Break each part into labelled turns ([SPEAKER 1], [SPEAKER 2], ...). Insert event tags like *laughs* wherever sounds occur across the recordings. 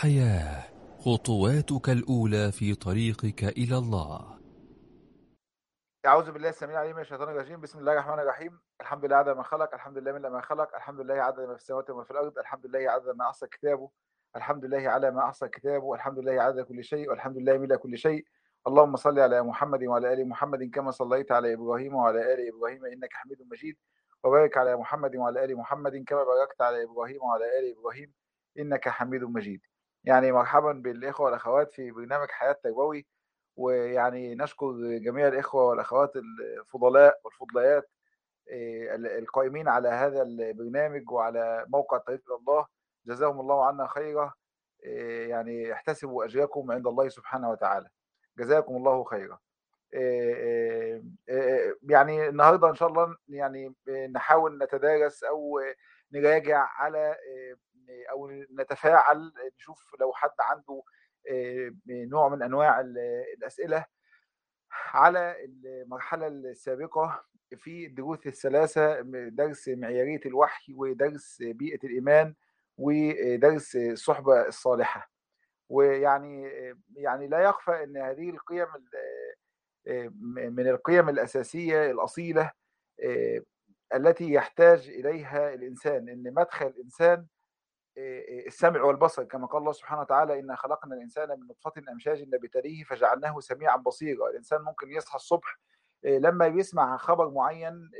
[SPEAKER 1] حياة خطواتك الأولى في طريقك إلى الله.
[SPEAKER 2] أعوذ بالله السميع العليم من الشيطان الرجيم. بسم الله الرحمن الرحيم. الحمد لله عدد ما خلق الحمد لله من ما خلق الحمد لله عدد ما في السماوات وما في الأرض الحمد لله عدد ما أحصى كتابه الحمد لله على ما أحصى كتابه الحمد لله عدد كل شيء والحمد لله ملء كل شيء. اللهم صل على محمد وعلى آل محمد كما صليت على إبراهيم وعلى آل إبراهيم إنك حميد مجيد. وبارك على محمد وعلى آل محمد كما باركت على إبراهيم وعلى آل إبراهيم إنك حميد مجيد. يعني مرحبا بالإخوة والأخوات في برنامج حياة تربوي ويعني نشكر جميع الإخوة والأخوات الفضلاء والفضليات القائمين على هذا البرنامج وعلى موقع طريق إلى الله. جزاهم الله عنا خيرا يعني احتسبوا أجركم عند الله سبحانه وتعالى. جزاكم الله خيرا. يعني النهارده إن شاء الله يعني نحاول نتدارس أو نراجع على أو نتفاعل نشوف لو حد عنده نوع من أنواع الأسئلة على المرحلة السابقة في الدروس الثلاثة درس معيارية الوحي ودرس بيئة الإيمان ودرس الصحبة الصالحة. ويعني يعني لا يخفى إن هذه القيم من القيم الأساسية الأصيلة التي يحتاج إليها الإنسان. إن مدخل الانسان السمع والبصر كما قال الله سبحانه وتعالى إنا خلقنا الإنسان من نطفة أمشاج نبتليه فجعلناه سميعا بصيرا. الإنسان ممكن يصحى الصبح لما بيسمع خبر معين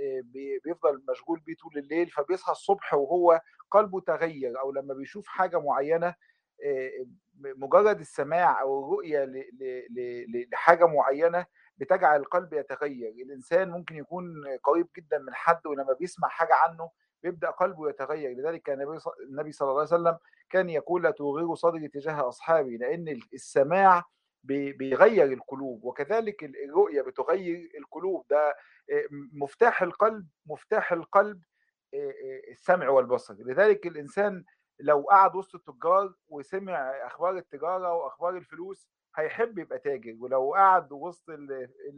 [SPEAKER 2] بيفضل مشغول بيه طول الليل فبيصحى الصبح وهو قلبه تغير أو لما بيشوف حاجة معينة مجرد السماع أو الرؤية لحاجة معينة بتجعل القلب يتغير. الإنسان ممكن يكون قريب جدا من حد ولما بيسمع حاجة عنه بيبدا قلبه يتغير. لذلك كان النبي صلى الله عليه وسلم كان يقول لا تغير صدري تجاه أصحابي لأن السماع بيغير القلوب وكذلك الرؤية بتغير القلوب. ده مفتاح القلب مفتاح القلب السمع والبصر. لذلك الإنسان لو قعد وسط التجار وسمع أخبار التجارة وأخبار الفلوس هيحب يبقى تاجر. ولو قعد وسط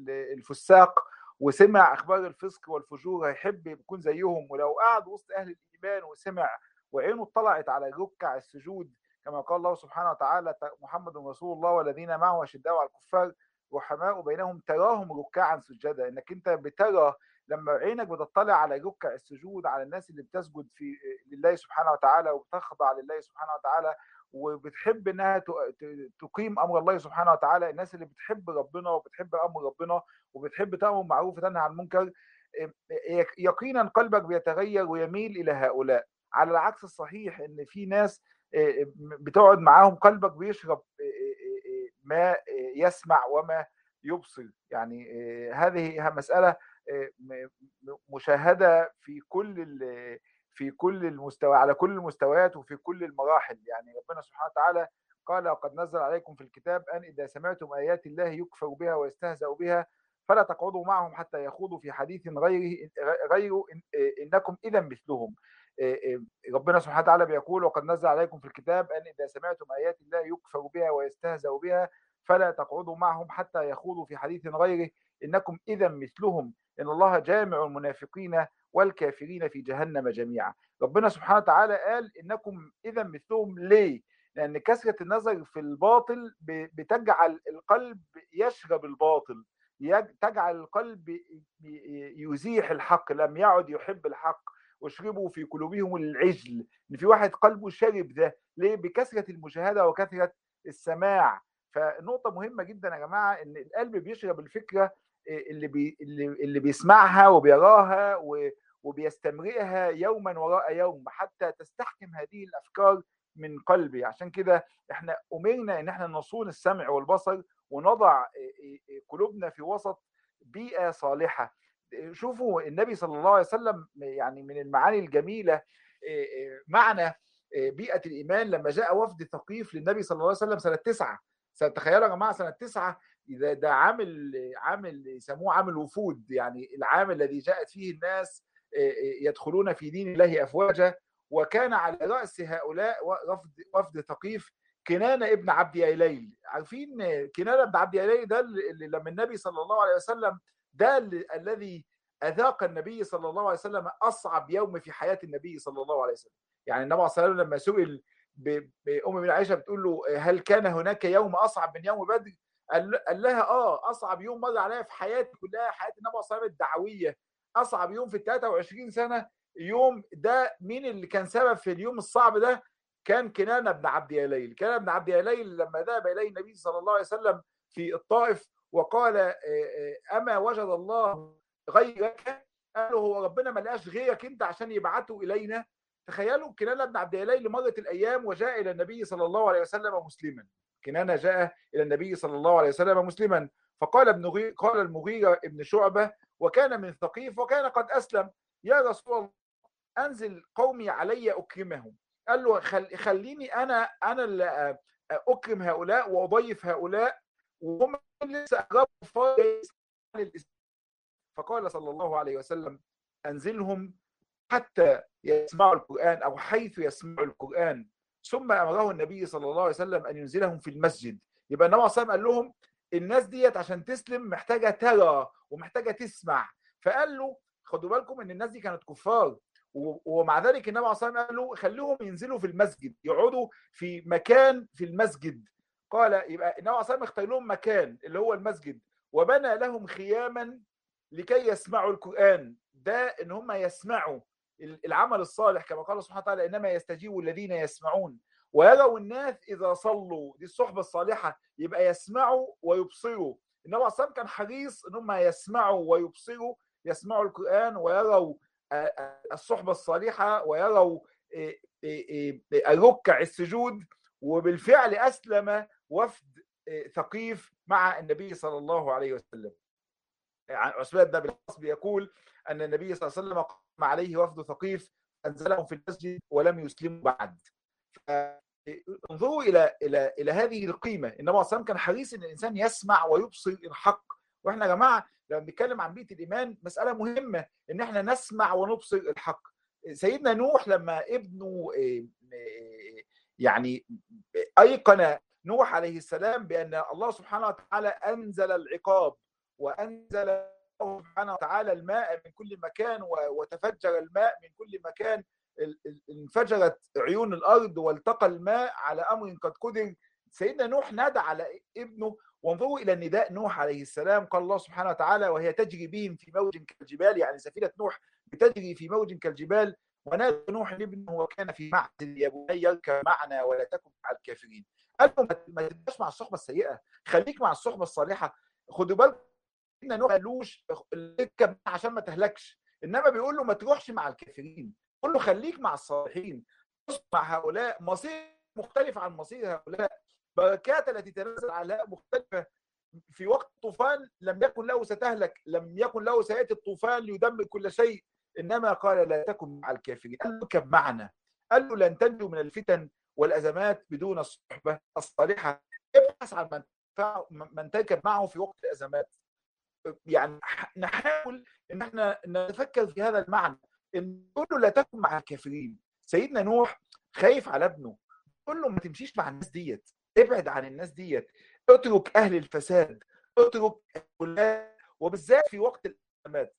[SPEAKER 2] الفساق وسمع أخبار الفسق والفجور هيحب يكون زيهم. ولو قعد وسط أهل الإيمان وسمع وعينه اطلعت على ركع السجود كما قال الله سبحانه وتعالى محمد رسول الله والذين معه أشداء على الكفار رحماء بينهم تراهم ركعا سجدا. إنك أنت بترى لما عينك بتطلع على ركع السجود على الناس اللي بتسجد في لله سبحانه وتعالى وبتخضع لله سبحانه وتعالى وبتحب إنها تقيم أمر الله سبحانه وتعالى الناس اللي بتحب ربنا وبتحب أمر ربنا وبتحب تامر بالمعروف وتنهى عن المنكر يقينا قلبك بيتغير ويميل إلى هؤلاء. على العكس الصحيح إن في ناس بتقعد معاهم قلبك بيشرب ما يسمع وما يبصر. يعني هذه مسألة مشاهدة في كل في كل المستوى على كل المستويات وفي كل المراحل. يعني ربنا سبحانه وتعالى قال قد نزل عليكم في الكتاب أن إذا سمعتم آيات الله يكفر بها ويستهزأ بها فلا تقعدوا معهم حتى يخوضوا في حديث غيره غيره إنكم إذا مثلهم. ربنا سبحانه وتعالى بيقول وقد نزل عليكم في الكتاب أن إذا سمعتم آيات الله يكفر بها ويستهزأ بها فلا تقعدوا معهم حتى يخوضوا في حديث غيره. إنكم اذا مثلهم إن الله جامع المنافقين والكافرين في جهنم جميعا. ربنا سبحانه وتعالى قال إنكم اذا مثلهم ليه؟ لأن كثرة النظر في الباطل بتجعل القلب يشرب الباطل تجعل القلب يزيح الحق لم يعد يحب الحق. واشربوا في قلوبهم العجل. إن في واحد قلبه شرب ده ليه؟ بكثرة المشاهدة وكثرة السماع. فنقطة مهمة جدا يا جماعة إن القلب بيشرب الفكرة اللي بي اللي, اللي بيسمعها وبيراها وبيستمرئها يوما وراء يوم حتى تستحكم هذه الأفكار من قلبي. عشان كده إحنا أمرنا إن إحنا نصون السمع والبصر ونضع قلوبنا في وسط بيئة صالحة. شوفوا النبي صلى الله عليه وسلم يعني من المعاني الجميلة معنى بيئة الإيمان لما جاء وفد ثقيف للنبي صلى الله عليه وسلم سنة تسعة. تخيلوا يا جماعة سنة تسعة ده ده عامل عامل يسموه عامل وفود يعني العام الذي جاءت فيه الناس يدخلون في دين الله أفواجا وكان على رأس هؤلاء وفد وفد ثقيف كنانة ابن عبد يليل. عارفين كنانة ابن عبد يليل ده اللي لما النبي صلى الله عليه وسلم ده الذي أذاق النبي صلى الله عليه وسلم أصعب يوم في حياة النبي صلى الله عليه وسلم. يعني النبي صلى الله عليه وسلم لما سئل ام من عائشة بتقول له هل كان هناك يوم أصعب من يوم بدر؟ قال قال لها آه أصعب يوم مر عليا في حياتي كلها حياة النبي صلى الله الدعوية. أصعب يوم في ال 23 سنة يوم ده مين اللي كان سبب في اليوم الصعب ده؟ كان كنانة بن عبد يليل. كنانة بن عبد يليل لما ذهب إليه النبي صلى الله عليه وسلم في الطائف وقال أما وجد الله غيرك؟ قالوا هو ربنا ما لقاش غيرك أنت عشان يبعته إلينا؟ تخيلوا كنانة بن عبد يليل مرت الأيام وجاء إلى النبي صلى الله عليه وسلم مسلما. كنانة جاء إلى النبي صلى الله عليه وسلم مسلما. فقال ابن. قال المغيرة ابن شعبة وكان من ثقيف وكان قد أسلم. يا رسول الله أنزل قومي علي أكرمهم. قال له خل... خليني أنا أنا اللي أكرم هؤلاء وأضيف هؤلاء وهم لسه أقربوا فقال صلى الله عليه وسلم أنزلهم حتى يسمعوا القرآن أو حيث يسمعوا القرآن. ثم أمره النبي صلى الله عليه وسلم أن ينزلهم في المسجد. يبقى النبي صلى الله عليه وسلم قال لهم الناس ديت عشان تسلم محتاجة ترى ومحتاجة تسمع. فقال له خدوا بالكم إن الناس دي كانت كفار. ومع ذلك النبي عليه الصلاه والسلام قال له خليهم ينزلوا في المسجد يقعدوا في مكان في المسجد. قال يبقى النبي عليه الصلاه اختار لهم مكان اللي هو المسجد وبنى لهم خياما لكي يسمعوا القرآن. ده إن هم يسمعوا العمل الصالح كما قال سبحانه وتعالى إنما يستجيب الذين يسمعون. ويروا الناس إذا صلوا دي الصحبة الصالحة يبقى يسمعوا ويبصروا. النبي عليه كان حريص إن هم يسمعوا ويبصروا يسمعوا القرآن ويروا الصحبة الصالحة ويروا الركع السجود. وبالفعل أسلم وفد ثقيف مع النبي صلى الله عليه وسلم. عثمان بن العاص بيقول أن النبي صلى الله عليه وسلم عليه وفد ثقيف أنزلهم في المسجد ولم يسلموا بعد. انظروا إلى إلى إلى هذه القيمة. عليه وسلم كان حريص إن الإنسان يسمع ويبصر الحق. وإحنا يا جماعة لما بنتكلم عن بيئه الإيمان مسألة مهمة إن إحنا نسمع ونبصر الحق. سيدنا نوح لما ابنه يعني أيقن نوح عليه السلام بأن الله سبحانه وتعالى أنزل العقاب وأنزل سبحانه وتعالى الماء من كل مكان وتفجر الماء من كل مكان. انفجرت عيون الأرض والتقى الماء على أمر قد قدر. سيدنا نوح نادى على ابنه وانظروا إلى نداء نوح عليه السلام. قال الله سبحانه وتعالى وهي تجري بهم في موج كالجبال. يعني سفينة نوح بتجري في موج كالجبال. ونادى نوح ابنه وكان في معزل يا بني معنا ولا تكن مع الكافرين. قال له ما تبقاش مع الصحبة السيئة. خليك مع الصحبة الصالحة. خدوا بالكم سيدنا نوح قالوش اركب عشان ما تهلكش إنما بيقول له ما تروحش مع الكافرين قول له خليك مع الصالحين مع هؤلاء مصير مختلف عن مصير هؤلاء بركات التي تنزل على مختلفة في وقت الطوفان لم يكن له ستهلك لم يكن له سيأتي الطوفان ليدمر كل شيء إنما قال لا تكن مع الكافرين. قال له اركب معنا قال له لن تنجو من الفتن والأزمات بدون الصحبة الصالحة ابحث عن من من تركب معه في وقت الأزمات. يعني نحاول إن إحنا نتفكر في هذا المعنى إن له لا تكن مع الكافرين. سيدنا نوح خايف على ابنه. قول له ما تمشيش مع الناس ديت. ابعد عن الناس ديت. اترك أهل الفساد. اترك وبالذات في وقت الأزمات.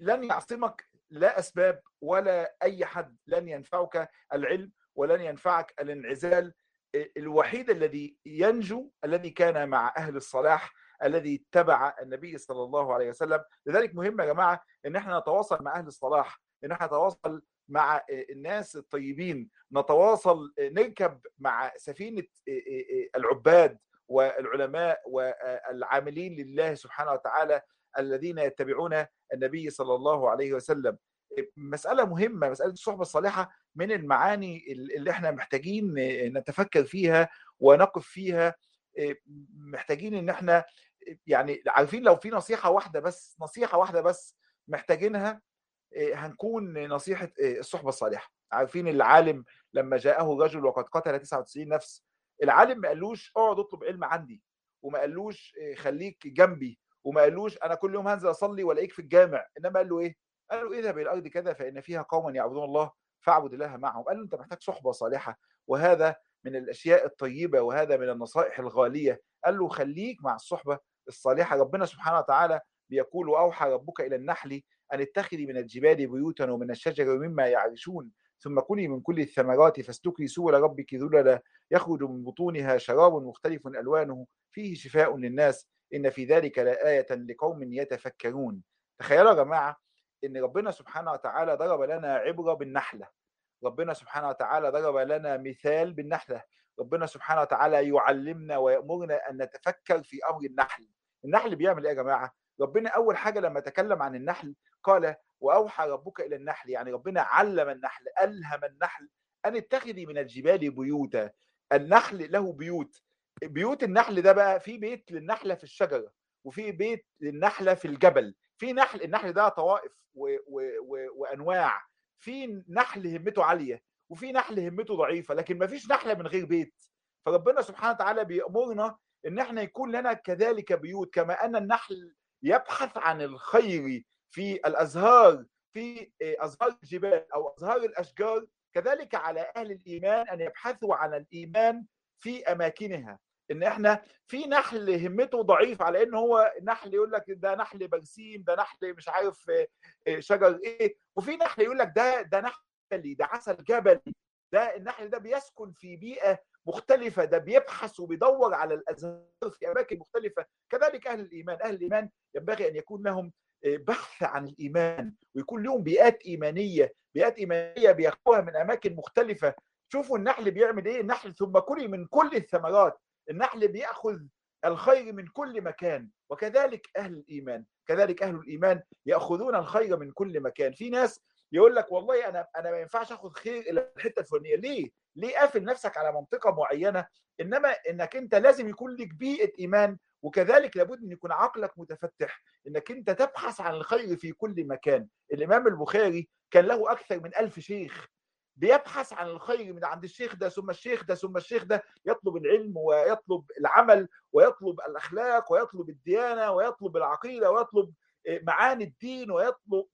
[SPEAKER 2] لن يعصمك لا أسباب ولا أي حد. لن ينفعك العلم ولن ينفعك الانعزال. الوحيد الذي ينجو الذي كان مع أهل الصلاح الذي اتبع النبي صلى الله عليه وسلم. لذلك مهم يا جماعة إن إحنا نتواصل مع أهل الصلاح إن إحنا نتواصل مع الناس الطيبين نتواصل نركب مع سفينة العباد والعلماء والعاملين لله سبحانه وتعالى الذين يتبعون النبي صلى الله عليه وسلم. مسألة مهمة مسألة الصحبة الصالحة من المعاني اللي إحنا محتاجين نتفكر فيها ونقف فيها محتاجين إن إحنا يعني عارفين لو في نصيحة واحدة بس نصيحة واحدة بس محتاجينها هنكون نصيحة الصحبة الصالحة. عارفين العالم لما جاءه رجل وقد قتل 99 نفس العالم ما قالوش اقعد اطلب علم عندي وما قالوش خليك جنبي وما قالوش أنا كل يوم هنزل اصلي والاقيك في الجامع انما قال له إيه؟ قال له اذهب إلى الأرض كذا فان فيها قوما يعبدون الله فاعبد الله معهم. قال له انت محتاج صحبة صالحة وهذا من الأشياء الطيبة وهذا من النصائح الغالية. قال له خليك مع الصحبة الصالحة ربنا سبحانه وتعالى بيقول وأوحى ربك إلى النحل أن اتخذي من الجبال بيوتا ومن الشجر ومما يعرشون ثم كلي من كل الثمرات فاسلكي سبل ربك ذللا يخرج من بطونها شراب مختلف ألوانه فيه شفاء للناس إن في ذلك لآية لقوم يتفكرون. تخيلوا يا جماعة إن ربنا سبحانه وتعالى ضرب لنا عبرة بالنحلة. ربنا سبحانه وتعالى ضرب لنا مثال بالنحلة. ربنا سبحانه وتعالى يعلمنا ويأمرنا أن نتفكر في أمر النحل. النحل بيعمل إيه يا جماعة؟ ربنا أول حاجة لما تكلم عن النحل قال وأوحى ربك إلى النحل. يعني ربنا علم النحل ألهم النحل. أن اتخذي من الجبال بيوتا. النحل له بيوت. بيوت النحل ده بقى في بيت للنحلة في الشجرة وفي بيت للنحلة في الجبل. في نحل النحل ده طوائف و و و وأنواع. في نحل همته عالية وفي نحل همته ضعيفة لكن ما فيش نحلة من غير بيت. فربنا سبحانه وتعالى بيأمرنا إن إحنا يكون لنا كذلك بيوت كما أن النحل يبحث عن الخير في الأزهار في أزهار الجبال أو أزهار الأشجار كذلك على أهل الإيمان أن يبحثوا عن الإيمان في أماكنها. إن إحنا في نحل همته ضعيف على إن هو نحل يقول لك ده نحل برسيم ده نحل مش عارف شجر إيه وفي نحل يقول لك ده ده نحل ده عسل جبلي ده النحل ده بيسكن في بيئة مختلفة ده بيبحث وبيدور على الأزهار في أماكن مختلفة. كذلك أهل الإيمان أهل الإيمان ينبغي أن يكون لهم بحث عن الإيمان ويكون لهم بيئات إيمانية بيئات إيمانية بياخدوها من أماكن مختلفة. شوفوا النحل بيعمل إيه؟ النحل ثم كلي من كل الثمرات. النحل بيأخذ الخير من كل مكان. وكذلك أهل الإيمان كذلك أهل الإيمان يأخذون الخير من كل مكان. في ناس يقول لك والله أنا أنا ما ينفعش اخذ خير إلا الحتة الفلانية. ليه؟ ليه قافل نفسك على منطقة معينة؟ إنما إنك أنت لازم يكون لك بيئة إيمان وكذلك لابد إن يكون عقلك متفتح إنك أنت تبحث عن الخير في كل مكان. الإمام البخاري كان له أكثر من ألف شيخ بيبحث عن الخير من عند الشيخ ده ثم الشيخ ده ثم الشيخ ده. يطلب العلم ويطلب العمل ويطلب الأخلاق ويطلب الديانة ويطلب العقيدة ويطلب معاني الدين ويطلب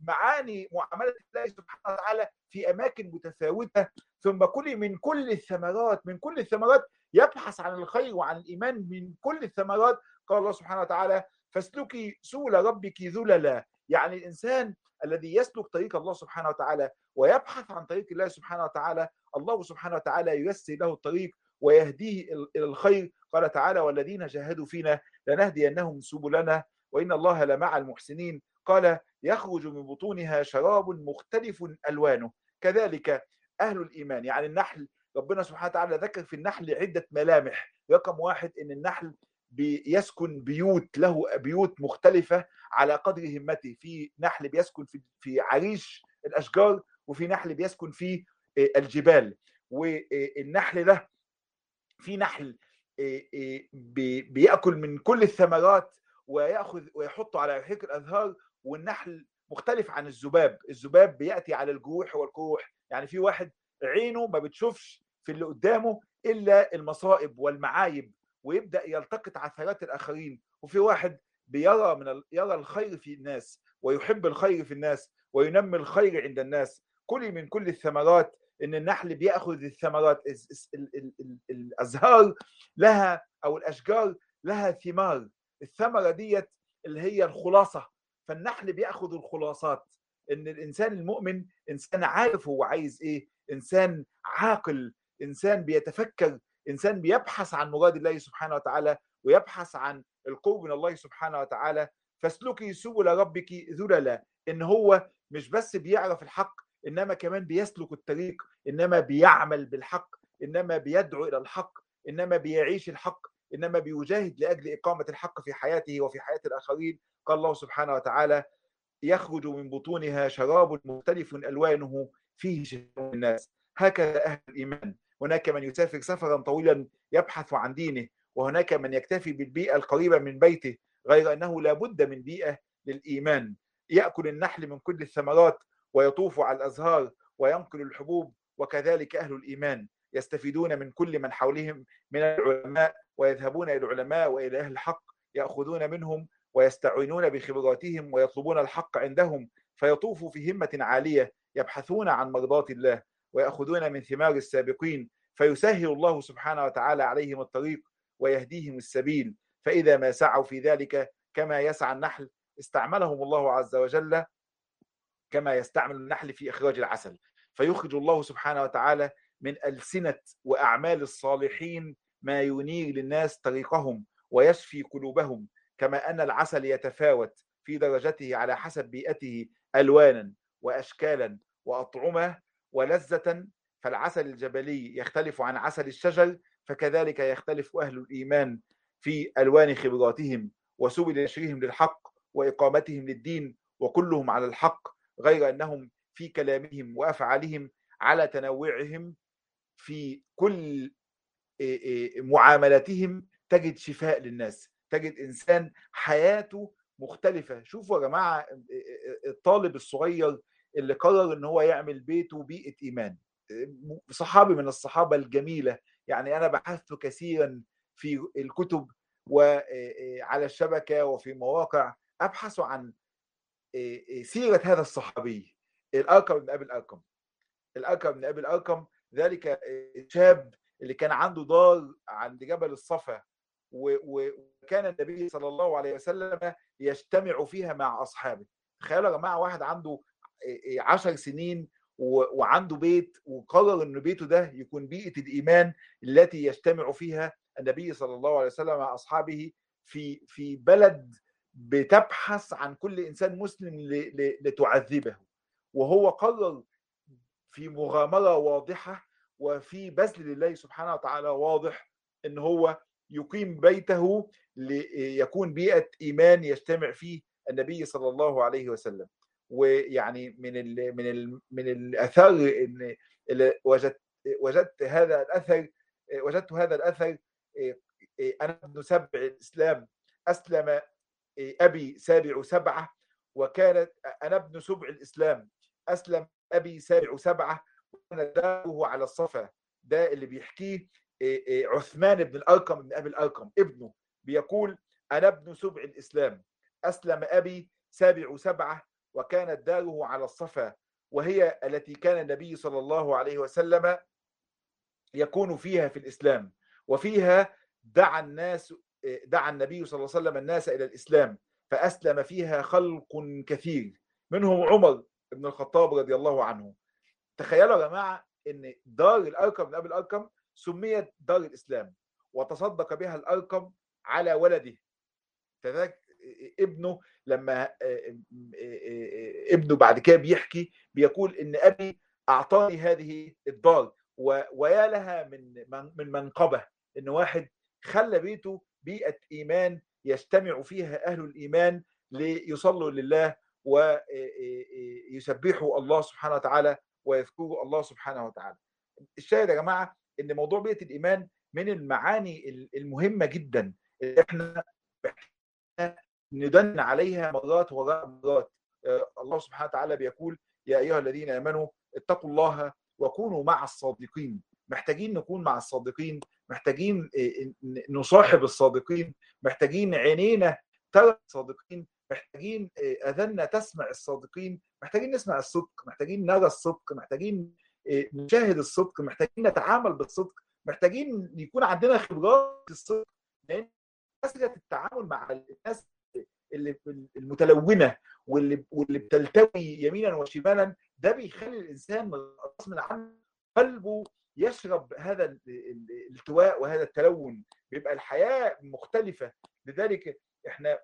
[SPEAKER 2] معاني معاملة الله سبحانه وتعالى في أماكن متفاوتة. ثم كل من كل الثمرات من كل الثمرات يبحث عن الخير وعن الإيمان من كل الثمرات. قال الله سبحانه وتعالى فاسلكي سبل ربك ذللا. يعني الإنسان الذي يسلك طريق الله سبحانه وتعالى ويبحث عن طريق الله سبحانه وتعالى الله سبحانه وتعالى ييسر له الطريق ويهديه إلى الخير. قال تعالى والذين جاهدوا فينا لنهدينهم سبلنا. وإن الله لمع المحسنين. قال يخرج من بطونها شراب مختلف ألوانه. كذلك أهل الإيمان يعني النحل ربنا سبحانه وتعالى ذكر في النحل عدة ملامح. رقم واحد إن النحل بيسكن بيوت له بيوت مختلفة على قدر همته. في نحل بيسكن في في عريش الأشجار وفي نحل بيسكن في الجبال. والنحل ده في نحل بيأكل من كل الثمرات ويأخذ ويحطه على رحيق الأزهار والنحل مختلف عن الذباب. الذباب بيأتي على الجروح والقروح يعني في واحد عينه ما بتشوفش في اللي قدامه إلا المصائب والمعايب ويبدأ يلتقط عثرات الآخرين. وفي واحد بيرى من ال... يرى الخير في الناس ويحب الخير في الناس وينمي الخير عند الناس. كل من كل الثمرات إن النحل بيأخذ الثمرات الأزهار لها أو الأشجار لها ثمار. الثمرة ديت اللي هي الخلاصة. فالنحل بيأخذ الخلاصات إن الإنسان المؤمن إنسان عارف هو عايز إيه إنسان عاقل إنسان بيتفكر إنسان بيبحث عن مراد الله سبحانه وتعالى ويبحث عن القرب من الله سبحانه وتعالى. فاسلكي سبل ربك ذللا إن هو مش بس بيعرف الحق إنما كمان بيسلك الطريق إنما بيعمل بالحق إنما بيدعو إلى الحق إنما بيعيش الحق. إنما بيجاهد لأجل إقامة الحق في حياته وفي حياة الآخرين. قال الله سبحانه وتعالى يخرج من بطونها شراب مختلف ألوانه فيه شفاء الناس. هكذا أهل الإيمان. هناك من يسافر سفرا طويلا يبحث عن دينه وهناك من يكتفي بالبيئة القريبة من بيته غير أنه لا بد من بيئة للإيمان. يأكل النحل من كل الثمرات ويطوف على الأزهار وينقل الحبوب وكذلك أهل الإيمان. يستفيدون من كل من حولهم من العلماء ويذهبون إلى العلماء وإلى أهل الحق يأخذون منهم ويستعينون بخبراتهم ويطلبون الحق عندهم فيطوفوا في همة عالية يبحثون عن مرضات الله ويأخذون من ثمار السابقين فيسهل الله سبحانه وتعالى عليهم الطريق ويهديهم السبيل فإذا ما سعوا في ذلك كما يسعى النحل استعملهم الله عز وجل كما يستعمل النحل في إخراج العسل فيخرج الله سبحانه وتعالى من ألسنة وأعمال الصالحين ما ينير للناس طريقهم ويشفي قلوبهم كما أن العسل يتفاوت في درجته على حسب بيئته ألوانا وأشكالا وأطعمة ولذة. فالعسل الجبلي يختلف عن عسل الشجر فكذلك يختلف أهل الإيمان في ألوان خبراتهم وسبل نشرهم للحق وإقامتهم للدين وكلهم على الحق غير أنهم في كلامهم وأفعالهم على تنوعهم في كل معاملاتهم تجد شفاء للناس تجد إنسان حياته مختلفة. شوفوا يا جماعة الطالب الصغير اللي قرر إن هو يعمل بيته بيئة إيمان. صحابي من الصحابة الجميلة. يعني أنا بحثت كثيرا في الكتب وعلى الشبكة وفي مواقع أبحث عن سيرة هذا الصحابي الأرقم بن أبي الأرقم. الأرقم بن أبي الأرقم ذلك الشاب اللي كان عنده دار عند جبل الصفا وكان النبي صلى الله عليه وسلم يجتمع فيها مع أصحابه. تخيلوا يا جماعة واحد عنده عشر سنين وعنده بيت وقرر ان بيته ده يكون بيئة الإيمان التي يجتمع فيها النبي صلى الله عليه وسلم مع أصحابه في في بلد بتبحث عن كل إنسان مسلم لتعذبه. وهو قرر في مغامرة واضحة وفي بذل لله سبحانه وتعالى واضح إن هو يقيم بيته ليكون بيئة إيمان يجتمع فيه النبي صلى الله عليه وسلم. ويعني من ال من ال من الاثار إن وجدت وجدت هذا الأثر وجدت هذا الأثر أنا ابن سبع الإسلام أسلم أبي سابع سبعة وكانت أنا ابن سبع الإسلام أسلم أبي سابع سبعة وكان داره على الصفا. ده اللي بيحكيه عثمان بن الأرقم بن أبي الأرقم. ابنه بيقول أنا ابن سبع الإسلام. أسلم أبي سابع سبعة وكانت داره على الصفا وهي التي كان النبي صلى الله عليه وسلم يكون فيها في الإسلام. وفيها دعا الناس دعا النبي صلى الله عليه وسلم الناس إلى الإسلام فأسلم فيها خلق كثير. منهم عمر بن الخطاب رضي الله عنه. تخيلوا يا جماعة إن دار الأرقم من ابي الأرقم سميت دار الإسلام وتصدق بها الأرقم على ولده. فذلك ابنه لما ابنه بعد كده بيحكي بيقول إن أبي أعطاني هذه الدار ويا لها من من منقبة. إن واحد خلى بيته بيئة إيمان يجتمع فيها أهل الإيمان ليصلوا لله ويسبحوا الله سبحانه وتعالى ويذكروا الله سبحانه وتعالى. الشاهد يا جماعة إن موضوع بيئة الإيمان من المعاني المهمة جدا اللي إحنا ندن عليها مرات وراء مرات الله سبحانه وتعالى بيقول يا أيها الذين آمنوا اتقوا الله وكونوا مع الصادقين محتاجين نكون مع الصادقين محتاجين نصاحب الصادقين محتاجين عينينا ترى الصادقين محتاجين اذنا تسمع الصادقين محتاجين نسمع الصدق محتاجين نرى الصدق محتاجين نشاهد الصدق محتاجين نتعامل بالصدق محتاجين يكون عندنا خبرات الصدق لأن كثره التعامل مع الناس اللي المتلونة واللي واللي بتلتوي يمينا وشمالا ده بيخلي الإنسان غصب عنه قلبه يشرب هذا الالتواء وهذا التلون بيبقى الحياة مختلفة. لذلك إحنا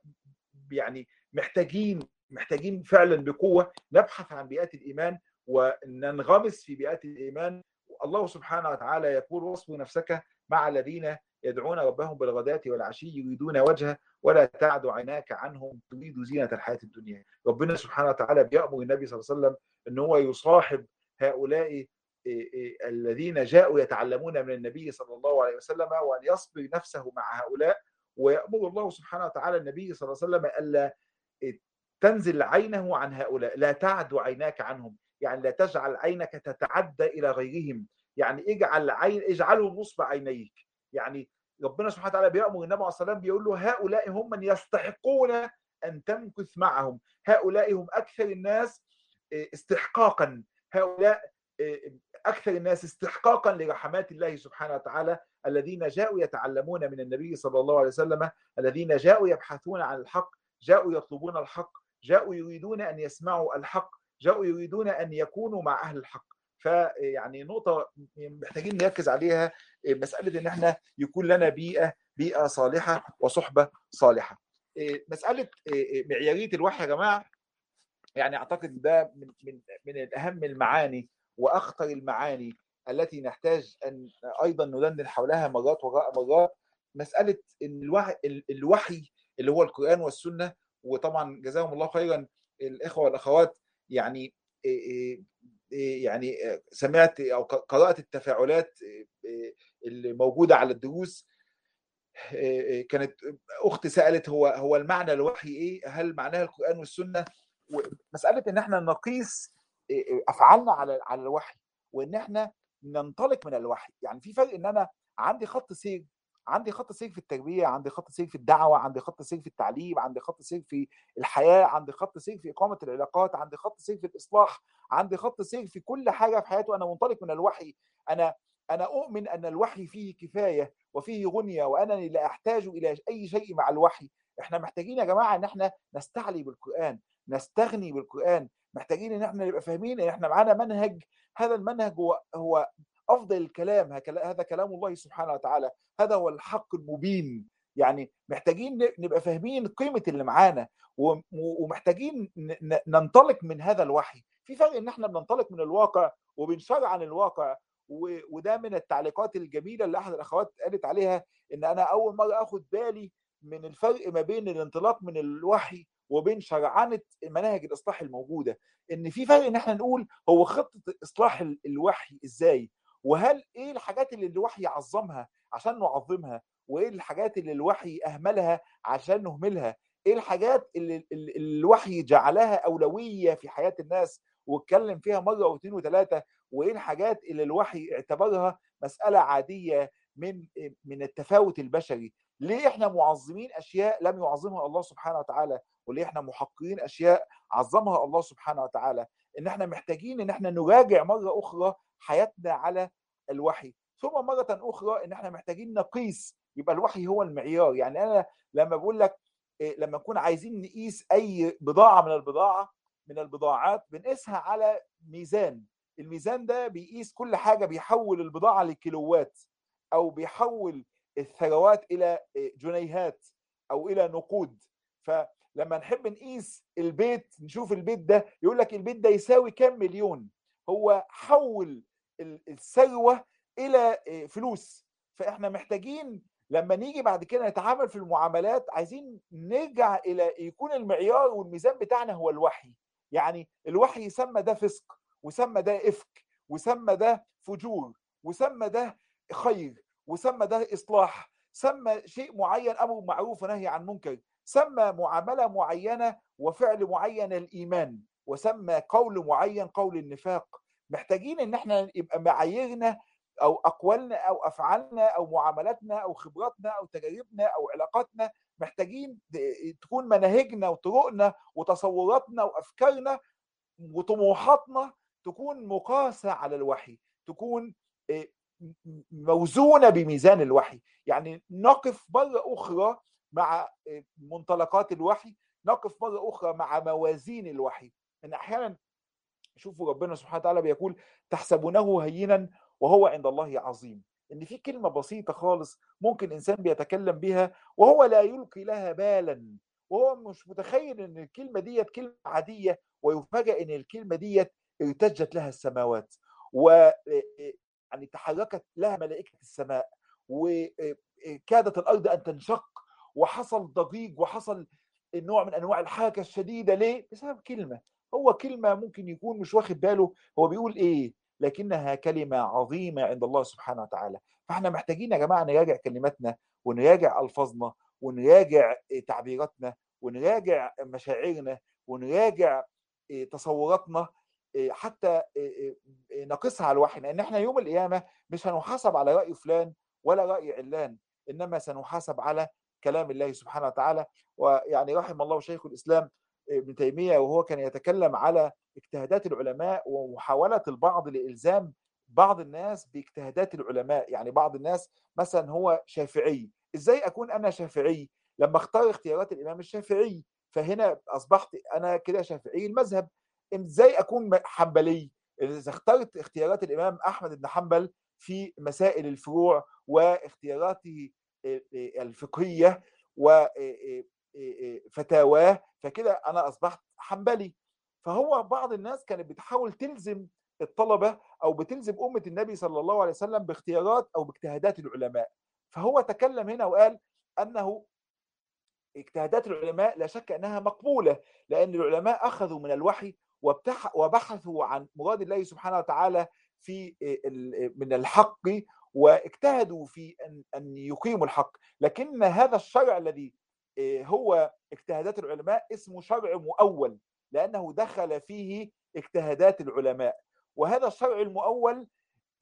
[SPEAKER 2] يعني محتاجين محتاجين فعلا بقوة نبحث عن بيئات الإيمان وننغمس في بيئات الإيمان. الله سبحانه وتعالى يقول واصبر نفسك مع الذين يدعون ربهم بالغداة والعشي يريدون وجهه ولا تعد عيناك عنهم تريد زينة الحياة الدنيا. ربنا سبحانه وتعالى بيأمر النبي صلى الله عليه وسلم إن هو يصاحب هؤلاء الذين جاءوا يتعلمون من النبي صلى الله عليه وسلم وأن يصبر نفسه مع هؤلاء. ويأمر الله سبحانه وتعالى النبي صلى الله عليه وسلم ألا تنزل عينه عن هؤلاء لا تعد عيناك عنهم يعني لا تجعل عينك تتعدى إلى غيرهم يعني اجعل عين اجعلهم نصب عينيك يعني ربنا سبحانه وتعالى بيأمر النبي عليه الصلاة والسلام بيقول له هؤلاء هم من يستحقون أن تمكث معهم هؤلاء هم أكثر الناس استحقاقا هؤلاء أكثر الناس استحقاقا لرحمات الله سبحانه وتعالى الذين جاءوا يتعلمون من النبي صلى الله عليه وسلم الذين جاءوا يبحثون عن الحق جاءوا يطلبون الحق جاءوا يريدون أن يسمعوا الحق جاءوا يريدون أن يكونوا مع أهل الحق. فيعني نقطة محتاجين نركز عليها مسألة إن إحنا يكون لنا بيئة بيئة صالحة وصحبة صالحة. مسألة معيارية الوحي يا جماعة يعني أعتقد ده من من من اهم المعاني وأخطر المعاني التي نحتاج أن أيضا ندندن حولها مرات وراء مرات. مسألة إن الوحي الوحي اللي هو القرآن والسنة وطبعا جزاهم الله خيرا الإخوة والأخوات يعني يعني سمعت أو قرأت التفاعلات اللي موجودة على الدروس كانت أخت سألت هو هو المعنى الوحي إيه؟ هل معناها القرآن والسنة؟ مسألة إن إحنا نقيس أفعالنا على على الوحي وإن إحنا ننطلق من الوحي، يعني في فرق إن أنا عندي خط سير عندي خط سير في التربيه، عندي خط سير في الدعوة، عندي خط سير في التعليم، عندي خط سير في الحياة، عندي خط سير في إقامة العلاقات، عندي خط سير في الإصلاح، عندي خط سير في كل حاجة في حياتي وأنا منطلق من الوحي، أنا أنا أؤمن أن الوحي فيه كفاية وفيه غنية وأنني لا أحتاج إلى أي شيء مع الوحي. إحنا محتاجين يا جماعة إن إحنا نستعلي بالقرآن نستغني بالقرآن. محتاجين إن إحنا نبقى فاهمين إن إحنا معانا منهج. هذا المنهج هو هو أفضل الكلام هذا كلام الله سبحانه وتعالى هذا هو الحق المبين. يعني محتاجين نبقى فاهمين قيمة اللي معانا ومحتاجين ننطلق من هذا الوحي. في فرق إن إحنا بننطلق من الواقع وبنشرع عن الواقع وده من التعليقات الجميلة اللي أحد الأخوات قالت عليها إن أنا أول مرة آخد بالي من الفرق ما بين الانطلاق من الوحي وبين شرعنة مناهج الإصلاح الموجودة. إن في فرق إن إحنا نقول هو خطة إصلاح الوحي إزاي؟ وهل إيه الحاجات اللي الوحي عظمها عشان نعظمها؟ وإيه الحاجات اللي الوحي اهملها عشان نهملها؟ إيه الحاجات اللي الوحي جعلها أولوية في حياة الناس واتكلم فيها مرة واثنين وثلاثه وإيه الحاجات اللي الوحي اعتبرها مسألة عادية من من التفاوت البشري؟ ليه إحنا معظمين أشياء لم يعظمها الله سبحانه وتعالى؟ وليه إحنا محقرين أشياء عظمها الله سبحانه وتعالى؟ إن إحنا محتاجين إن إحنا نراجع مرة أخرى حياتنا على الوحي. ثم مرة أخرى إن إحنا محتاجين نقيس يبقى الوحي هو المعيار. يعني أنا لما بقول لك لما نكون عايزين نقيس أي بضاعة من البضاعة من البضاعات بنقيسها على ميزان. الميزان ده بيقيس كل حاجة بيحول البضاعة لكيلوات أو بيحول الثروات إلى جنيهات أو إلى نقود. فلما نحب نقيس البيت نشوف البيت ده يقول لك البيت ده يساوي كام مليون؟ هو حول الثروة إلى فلوس. فإحنا محتاجين لما نيجي بعد كده نتعامل في المعاملات عايزين نرجع إلى يكون المعيار والميزان بتاعنا هو الوحي. يعني الوحي يسمى ده فسق وسمى ده إفك وسمى ده فجور وسمى ده خير وسمى ده إصلاح. سمى شيء معين أمر معروف ونهي عن منكر. سمى معاملة معينة وفعل معين الإيمان. وسمى قول معين قول النفاق. محتاجين إن إحنا يبقى معاييرنا أو أقوالنا أو أفعالنا أو معاملاتنا أو خبراتنا أو تجاربنا أو علاقاتنا محتاجين تكون مناهجنا وطرقنا وتصوراتنا وأفكارنا وطموحاتنا تكون مقاسة على الوحي تكون موزونة بميزان الوحي. يعني نقف مرة أخرى مع منطلقات الوحي نقف مرة أخرى مع موازين الوحي. إن أحيانا شوفوا ربنا سبحانه وتعالى بيقول تحسبونه هينا وهو عند الله عظيم. إن في كلمة بسيطة خالص ممكن إنسان بيتكلم بها وهو لا يلقي لها بالا وهو مش متخيل إن الكلمة ديت كلمة عادية ويفاجئ إن الكلمة ديت ارتجت لها السماوات و يعني تحركت لها ملائكة السماء وكادت الأرض أن تنشق وحصل ضجيج وحصل نوع من أنواع الحركة الشديدة. ليه؟ بسبب كلمة. هو كلمة ممكن يكون مش واخد باله هو بيقول إيه؟ لكنها كلمة عظيمة عند الله سبحانه وتعالى فإحنا محتاجين يا جماعة نراجع كلماتنا ونراجع ألفاظنا ونراجع تعبيراتنا ونراجع مشاعرنا ونراجع تصوراتنا حتى نقصها على الوحي لأن إحنا يوم القيامة مش هنحاسب على رأي فلان ولا رأي علان إنما سنحاسب على كلام الله سبحانه وتعالى ويعني رحم الله شيخ الإسلام ابن تيمية وهو كان يتكلم على اجتهادات العلماء ومحاولة البعض لإلزام بعض الناس باجتهادات العلماء. يعني بعض الناس مثلا هو شافعي. إزاي أكون أنا شافعي؟ لما اختار اختيارات الإمام الشافعي فهنا أصبحت أنا كده شافعي المذهب. إزاي أكون حنبلي؟ إذا اخترت اختيارات الإمام أحمد بن حنبل في مسائل الفروع واختياراته الفقهية وفتاواه فكده أنا أصبحت حنبلي. فهو بعض الناس كانت بتحاول تلزم الطلبة أو بتلزم أمة النبي صلى الله عليه وسلم باختيارات أو باجتهادات العلماء. فهو تكلم هنا وقال أنه اجتهادات العلماء لا شك أنها مقبولة لأن العلماء أخذوا من الوحي وبحثوا عن مراد الله سبحانه وتعالى في من الحق واجتهدوا في ان أن يقيموا الحق. لكن هذا الشرع الذي هو اجتهادات العلماء اسمه شرع مؤول لأنه دخل فيه اجتهادات العلماء. وهذا الشرع المؤول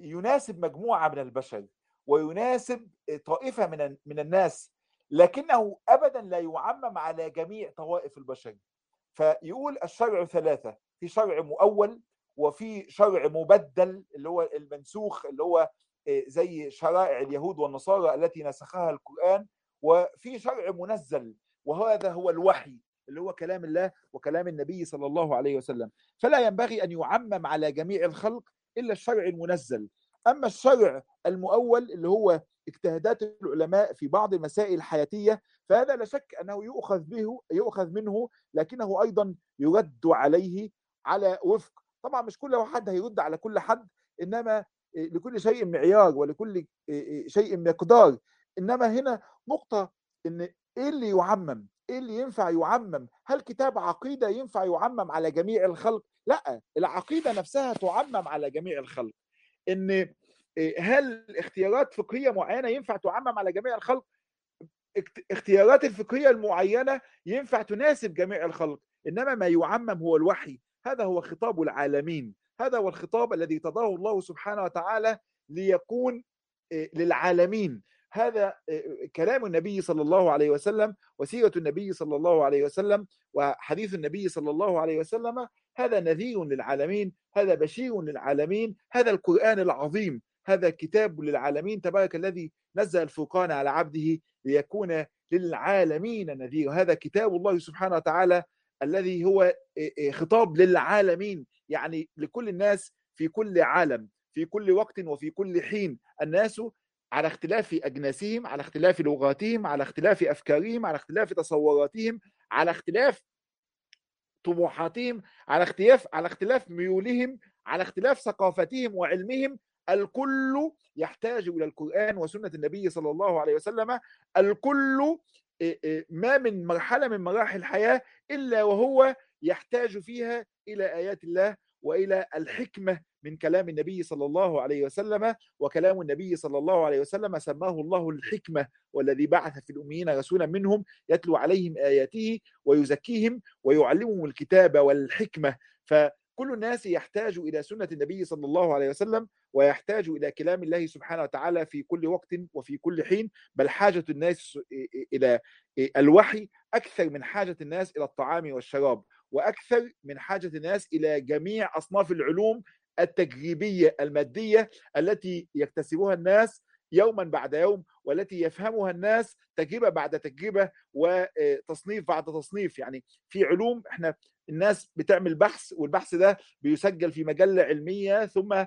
[SPEAKER 2] يناسب مجموعة من البشر ويناسب طائفة من من الناس لكنه ابدا لا يعمم على جميع طوائف البشر. فيقول الشرع ثلاثة في شرع مؤول وفي شرع مبدل اللي هو المنسوخ اللي هو زي شرائع اليهود والنصارى التي نسخها القرآن وفي شرع منزل وهذا هو الوحي اللي هو كلام الله وكلام النبي صلى الله عليه وسلم. فلا ينبغي أن يعمم على جميع الخلق إلا الشرع المنزل. أما الشرع المؤول اللي هو اجتهادات العلماء في بعض المسائل الحياتية فهذا لا شك أنه يؤخذ به يؤخذ منه لكنه أيضا يرد عليه على وفق. طبعا مش كل حد هيرد على كل حد إنما لكل شيء معيار ولكل شيء مقدار. إنما هنا نقطة إن إيه اللي يعمم؟ إيه اللي ينفع يعمم؟ هل كتاب عقيدة ينفع يعمم على جميع الخلق؟ لأ العقيدة نفسها تعمم على جميع الخلق. إن هل اختيارات فقهية معينة ينفع تعمم على جميع الخلق؟ اختيارات الفقهية المعينة ينفع تناسب جميع الخلق. إنما ما يعمم هو الوحي. هذا هو خطاب العالمين. هذا هو الخطاب الذي تضاه الله سبحانه وتعالى ليكون للعالمين. هذا كلام النبي صلى الله عليه وسلم وسيرة النبي صلى الله عليه وسلم وحديث النبي صلى الله عليه وسلم هذا نذير للعالمين هذا بشير للعالمين هذا القرآن العظيم هذا كتاب للعالمين تبارك الذي نزل الفرقان على عبده ليكون للعالمين نذير هذا كتاب الله سبحانه وتعالى الذي هو خطاب للعالمين يعني لكل الناس في كل عالم في كل وقت وفي كل حين. الناس على اختلاف أجناسهم على اختلاف لغاتهم على اختلاف أفكارهم على اختلاف تصوراتهم على اختلاف طموحاتهم على اختلاف على اختلاف ميولهم على اختلاف ثقافتهم وعلمهم. الكل يحتاج إلى القرآن وسنة النبي صلى الله عليه وسلم. الكل ما من مرحلة من مراحل الحياة إلا وهو يحتاج فيها إلى آيات الله وإلى الحكمة من كلام النبي صلى الله عليه وسلم وكلام النبي صلى الله عليه وسلم سماه الله الحكمة والذي بعث في الأميين رسولا منهم يتلو عليهم آياته ويزكيهم ويعلمهم الكتاب والحكمة. فكل الناس يحتاج إلى سنة النبي صلى الله عليه وسلم ويحتاج إلى كلام الله سبحانه وتعالى في كل وقت وفي كل حين. بل حاجة الناس إلى الوحي أكثر من حاجة الناس إلى الطعام والشراب وأكثر من حاجة الناس إلى جميع أصناف العلوم التجريبية المادية التي يكتسبها الناس يوما بعد يوم والتي يفهمها الناس تجربة بعد تجربة وتصنيف بعد تصنيف. يعني في علوم إحنا الناس بتعمل بحث والبحث ده بيسجل في مجلة علمية ثم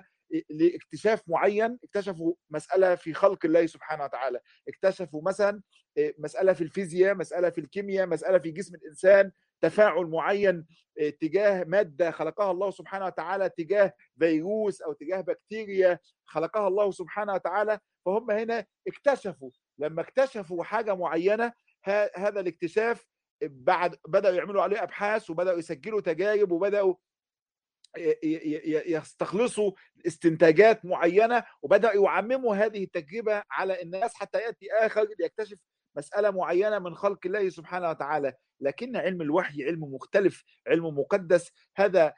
[SPEAKER 2] لاكتشاف معين اكتشفوا مسألة في خلق الله سبحانه وتعالى. اكتشفوا مثلا مسألة في الفيزياء مسألة في الكيمياء مسألة في جسم الإنسان تفاعل معين تجاه مادة خلقها الله سبحانه وتعالى تجاه فيروس أو تجاه بكتيريا خلقها الله سبحانه وتعالى. فهم هنا اكتشفوا لما اكتشفوا حاجة معينة هذا الاكتشاف بعد بدأوا يعملوا عليه أبحاث وبدأوا يسجلوا تجارب وبدأوا يستخلصوا استنتاجات معينة وبدأوا يعمموا هذه التجربة على الناس حتى يأتي آخر ليكتشف مسألة معينة من خلق الله سبحانه وتعالى. لكن علم الوحي علم مختلف علم مقدس. هذا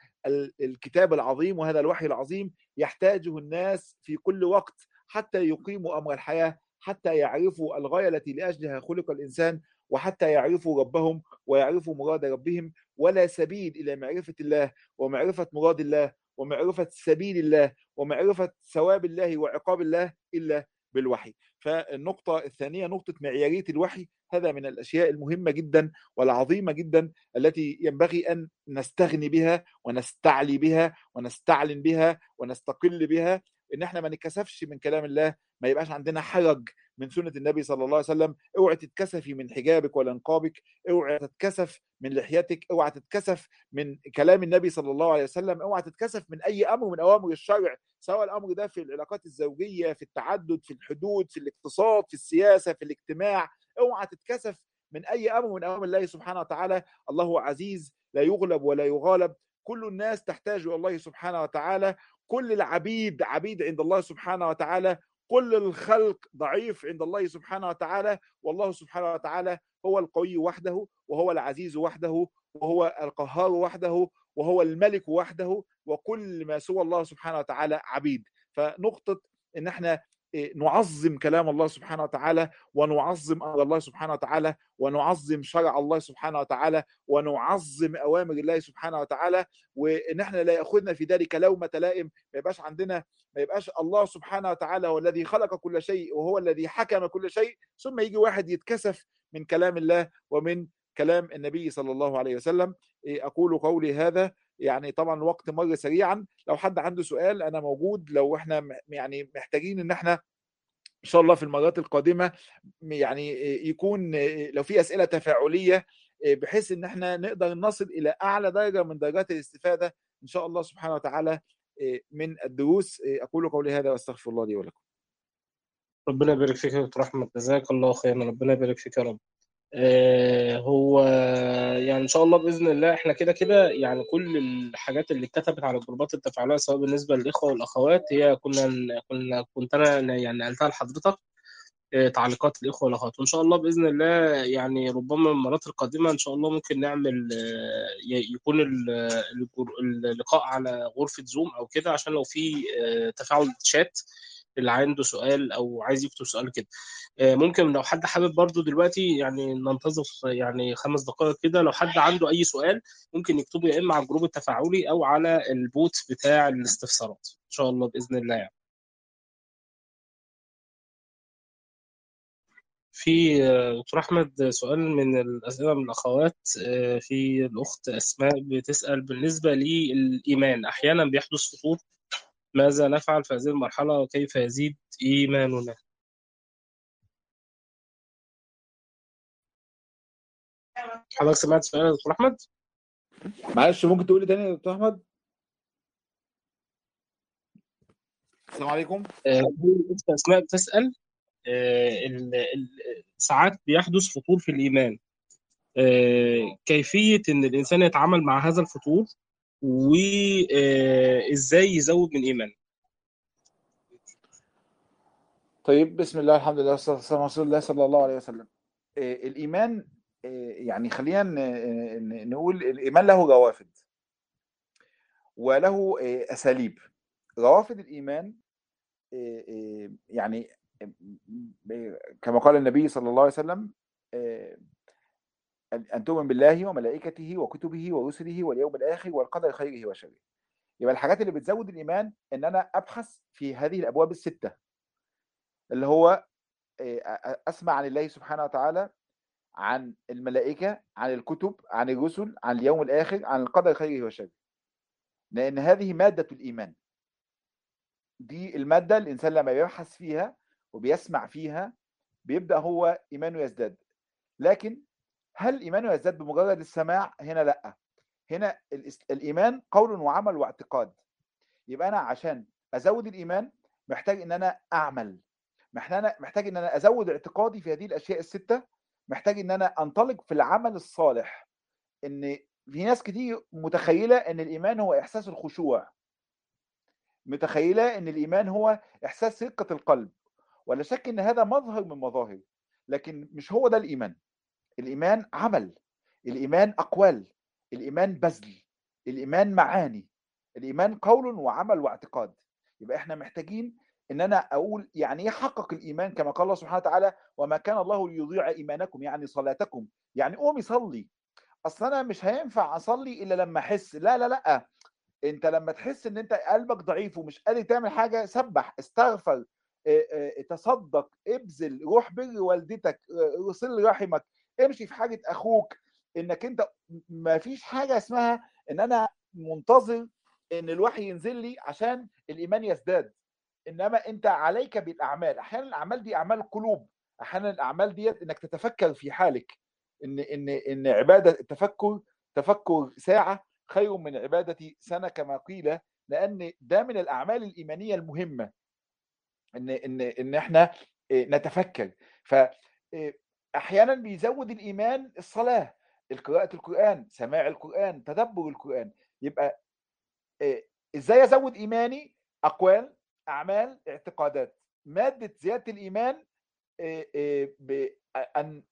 [SPEAKER 2] الكتاب العظيم وهذا الوحي العظيم يحتاجه الناس في كل وقت حتى يقيموا أمر الحياة حتى يعرفوا الغاية التي لأجلها خلق الإنسان وحتى يعرفوا ربهم ويعرفوا مراد ربهم ولا سبيل إلى معرفة الله ومعرفة مراد الله ومعرفة سبيل الله ومعرفة ثواب الله وعقاب الله إلا بالوحي. فالنقطة الثانية نقطة معيارية الوحي هذا من الأشياء المهمة جدا والعظيمة جدا التي ينبغي أن نستغني بها ونستعلي بها ونستعلن بها ونستقل بها. إن إحنا ما نتكسفش من كلام الله ما يبقاش عندنا حرج من سنة النبي صلى الله عليه وسلم اوعي تتكسفي من حجابك ولا نقابك اوعي تتكسف من لحيتك اوعي تتكسف من كلام النبي صلى الله عليه وسلم اوعي تتكسف من أي أمر من أوامر الشرع سواء الأمر ده في العلاقات الزوجية في التعدد في الحدود في الاقتصاد في السياسة في الاجتماع اوعى تتكسف من أي أمر من أوامر الله سبحانه وتعالى. الله عزيز لا يغلب ولا يغالب كل الناس تحتاج إلى الله سبحانه وتعالى كل العبيد عبيد عند الله سبحانه وتعالى. كل الخلق ضعيف عند الله سبحانه وتعالى والله سبحانه وتعالى هو القوي وحده وهو العزيز وحده وهو القهار وحده وهو الملك وحده وكل ما سوى الله سبحانه وتعالى عبيد. فنقطة إن إحنا نعظم كلام الله سبحانه وتعالى ونعظم أمر الله سبحانه وتعالى ونعظم شرع الله سبحانه وتعالى ونعظم أوامر الله سبحانه وتعالى وان إحنا لا يأخذنا في ذلك لومة لائم. ما يبقاش عندنا ما يبقاش الله سبحانه وتعالى هو الذي خلق كل شيء وهو الذي حكم كل شيء. ثم يجي واحد يتكسف من كلام الله ومن كلام النبي صلى الله عليه وسلم. أقول قولي هذا يعني طبعا الوقت مر سريعا. لو حد عنده سؤال أنا موجود. لو إحنا يعني محتاجين إن إحنا إن شاء الله في المرات القادمة يعني يكون لو في أسئلة تفاعلية بحيث إن إحنا نقدر نصل إلى أعلى درجة من درجات الاستفادة إن شاء الله سبحانه وتعالى من الدروس. أقول قولي هذا وأستغفر الله لي ولكم.
[SPEAKER 3] ربنا يبارك فيك يا دكتور أحمد. جزاك الله خيرا. ربنا يبارك فيك يا رب. هو يعني إن شاء الله بإذن الله إحنا كده كده يعني كل الحاجات اللي اتكتبت على الجروبات التفاعليه سواء بالنسبة للإخوة والأخوات هي كنا كنا كنت أنا يعني قلتها لحضرتك تعليقات الإخوة والأخوات. وإن شاء الله بإذن الله يعني ربما المرات القادمة إن شاء الله ممكن نعمل يكون اللقاء على غرفة Zoom أو كده عشان لو في تفاعل شات اللي عنده سؤال أو عايز يكتب سؤال كده. ممكن لو حد حابب برضو دلوقتي يعني ننتظر يعني خمس دقائق كده لو حد عنده أي سؤال ممكن يكتبه يا إما على ال group التفاعلي أو على ال bot بتاع الاستفسارات. إن شاء الله بإذن الله يعني. في دكتور أحمد سؤال من الأسئلة من الأخوات. في الأخت أسماء بتسأل بالنسبة للإيمان أحيانا بيحدث فطور ماذا نفعل في هذه المرحلة وكيف يزيد إيماننا؟ حضرتك سمعت سؤال يا دكتور أحمد؟
[SPEAKER 2] معلش ممكن تقول لي تاني يا دكتور أحمد؟ السلام عليكم.
[SPEAKER 3] الأخت أسماء بتسأل ساعات بيحدث فطور في الإيمان. كيفية إن الإنسان يتعامل مع هذا الفطور؟ وازاي يزود من ايمانه
[SPEAKER 2] طيب بسم الله الحمد لله والصلاة والسلام على رسول الله صلى الله عليه وسلم. الإيمان يعني خلينا نقول الإيمان له روافد وله أساليب. روافد الإيمان يعني كما قال النبي صلى الله عليه وسلم أن تؤمن بالله وملائكته وكتبه ورسله واليوم الآخر والقدر خيره وشره. يبقى الحاجات اللي بتزود الإيمان إن أنا أبحث في هذه الأبواب الستة. اللي هو أسمع عن الله سبحانه وتعالى عن الملائكة عن الكتب عن الرسل عن اليوم الآخر عن القدر خيره وشره. لأن هذه مادة الإيمان. دي المادة الإنسان لما بيبحث فيها وبيسمع فيها بيبدأ هو إيمانه يزداد. لكن هل ايمانه يزداد بمجرد السماع؟ هنا لأ. هنا الإيمان قول وعمل واعتقاد. يبقى أنا عشان أزود الإيمان محتاج إن أنا أعمل. محتاج إن أنا أزود اعتقادي في هذه الأشياء الستة محتاج إن أنا أنطلق في العمل الصالح. إن في ناس كتير متخيلة إن الإيمان هو إحساس الخشوع. متخيلة إن الإيمان هو إحساس رقه القلب. ولا شك إن هذا مظهر من مظاهر لكن مش هو ده الإيمان. الإيمان عمل الإيمان أقوال الإيمان بذل الإيمان معاني الإيمان قول وعمل واعتقاد. يبقى إحنا محتاجين إن أنا أقول يعني إيه حقق الإيمان كما قال الله سبحانه وتعالى وما كان الله ليضيع إيمانكم يعني صلاتكم. يعني قومي صلي. أصل أنا مش هينفع أصلي إلا لما أحس. لا لا لا. أنت لما تحس إن أنت قلبك ضعيف ومش قادر تعمل حاجة سبح استغفر تصدق ابذل روح بر والدتك صل رحمك. امشي في حاجة أخوك إنك أنت ما فيش حاجة اسمها إن أنا منتظر إن الوحي ينزل لي عشان الإيمان يزداد. إنما أنت عليك بالأعمال. أحيانا الأعمال دي أعمال قلوب. أحيانا الأعمال ديت إنك تتفكر في حالك. إن إن إن عبادة التفكر تفكر ساعة خير من عبادة سنة كما قيل لأن ده من الأعمال الإيمانية المهمة. إن إن إن إحنا إيه، نتفكر. ف إيه، أحيانا بيزود الإيمان الصلاة قراءه القرآن سماع القرآن تدبر القرآن. يبقى إزاي أزود إيماني؟ أقوال أعمال اعتقادات. مادة زيادة الإيمان بان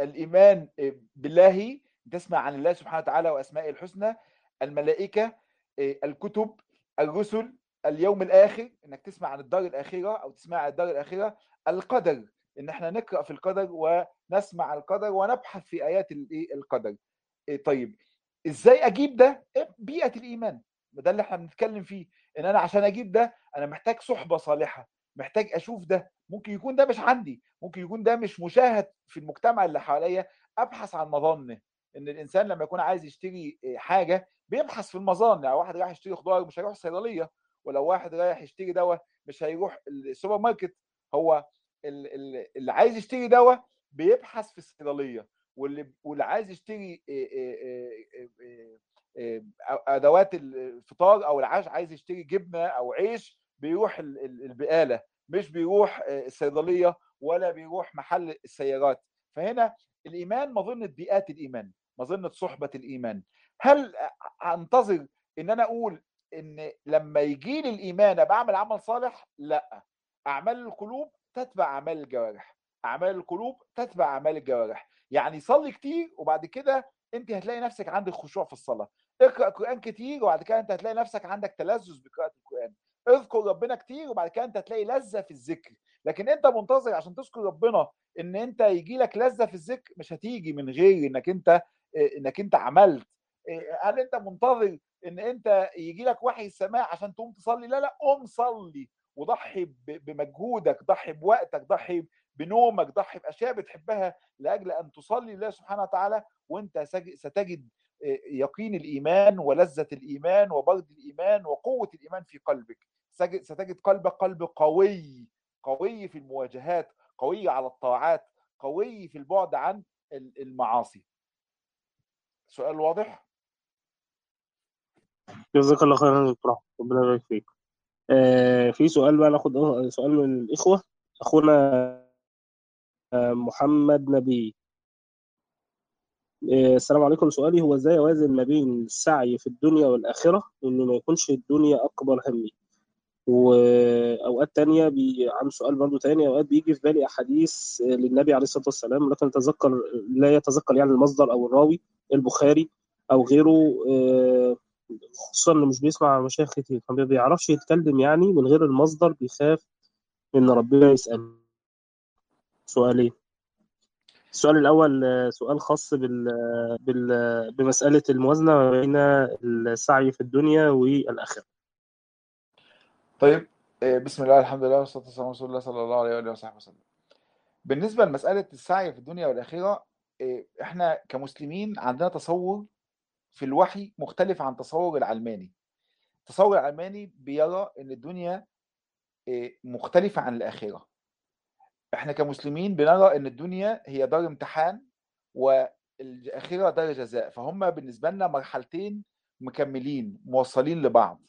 [SPEAKER 2] الإيمان بالله تسمع عن الله سبحانه وتعالى واسمائه الحسنى الملائكة الكتب الرسل اليوم الآخر إنك تسمع عن الدار الاخره أو تسمع عن الدار الاخره القدر. إن إحنا نقرأ في القدر ونسمع القدر ونبحث في آيات القدر. طيب إزاي أجيب ده؟ بيئة الإيمان. ده اللي إحنا بنتكلم فيه. إن أنا عشان أجيب ده أنا محتاج صحبة صالحة. محتاج أشوف ده. ممكن يكون ده مش عندي. ممكن يكون ده مش مشاهد في المجتمع اللي حواليا. أبحث عن مظنه إن الإنسان لما يكون عايز يشتري حاجة بيبحث في المظان يعني واحد رايح يشتري خضار مش هيروح الصيدليه ولو واحد رايح يشتري دواء مش هيروح السوبر ماركت. هو اللي عايز يشتري دواء بيبحث في الصيدلية واللي واللي عايز يشتري أدوات الفطار أو العاش عايز يشتري جبنة أو عيش بيروح البقالة مش بيروح الصيدلية ولا بيروح محل السيارات. فهنا الإيمان مظنة بيئات الإيمان مظنة صحبة الإيمان. هل انتظر إن أنا أقول إن لما يجي لي الإيمان أبقى أعمل عمل صالح؟ لأ. أعمال القلوب تتبع أعمال الجوارح أعمال القلوب تتبع أعمال الجوارح. يعني صلي كتير وبعد كده انت هتلاقي نفسك عندك خشوع في الصلاة. اقرأ قرآن كتير وبعد كده أنت هتلاقي نفسك عندك تلذذ بقراءة القرآن. اذكر ربنا كتير وبعد كده أنت هتلاقي لذة في الذكر. لكن أنت منتظر عشان تذكر ربنا إن أنت يجي لك لذة في الذكر مش هتيجي من غير إنك أنت إنك أنت عملت. هل أنت منتظر إن أنت يجي لك وحي السماء عشان تقوم تصلي؟ لا لا قوم صلي. وضحي بمجهودك ضحي بوقتك ضحي بنومك ضحي بأشياء بتحبها لأجل أن تصلي لله سبحانه وتعالى وأنت ستجد يقين الإيمان ولذة الإيمان وبرد الإيمان وقوة الإيمان في قلبك. ستجد قلبك قلب قوي قوي في المواجهات قوي على الطاعات قوي في البعد عن المعاصي. سؤال واضح؟
[SPEAKER 3] جزاك الله خيرا دكتور. ربنا يبارك فيك. آه في سؤال بقى ناخد سؤال من الإخوة. أخونا محمد نبي. آه السلام عليكم. سؤالي هو إزاي اوازن ما بين السعي في الدنيا والآخرة وان ما يكونش الدنيا أكبر همي؟ وأوقات تانية بي... عن سؤال برضو تاني. أوقات بيجي في بالي أحاديث للنبي عليه الصلاة والسلام لكن تذكر لا يتذكر يعني المصدر أو الراوي البخاري أو غيره. خصوصا إنه مش بيسمع مشايخ كتير فما بيعرفش يتكلم يعني من غير المصدر بيخاف إن ربنا يسأل. سؤالين. السؤال الأول سؤال خاص بال... بال... بمسألة الموازنة ما بين السعي في الدنيا والآخرة.
[SPEAKER 2] طيب بسم الله الحمد لله والصلاة والسلام على رسول الله صلى الله عليه وآله وصحبه وسلم. بالنسبة لمسألة السعي في الدنيا والآخرة إحنا كمسلمين عندنا تصور في الوحي مختلف عن تصور العلماني. التصور العلماني بيرى إن الدنيا مختلفة عن الآخرة. إحنا كمسلمين بنرى إن الدنيا هي دار امتحان والآخرة دار جزاء فهم بالنسبة لنا مرحلتين مكملين موصلين لبعض.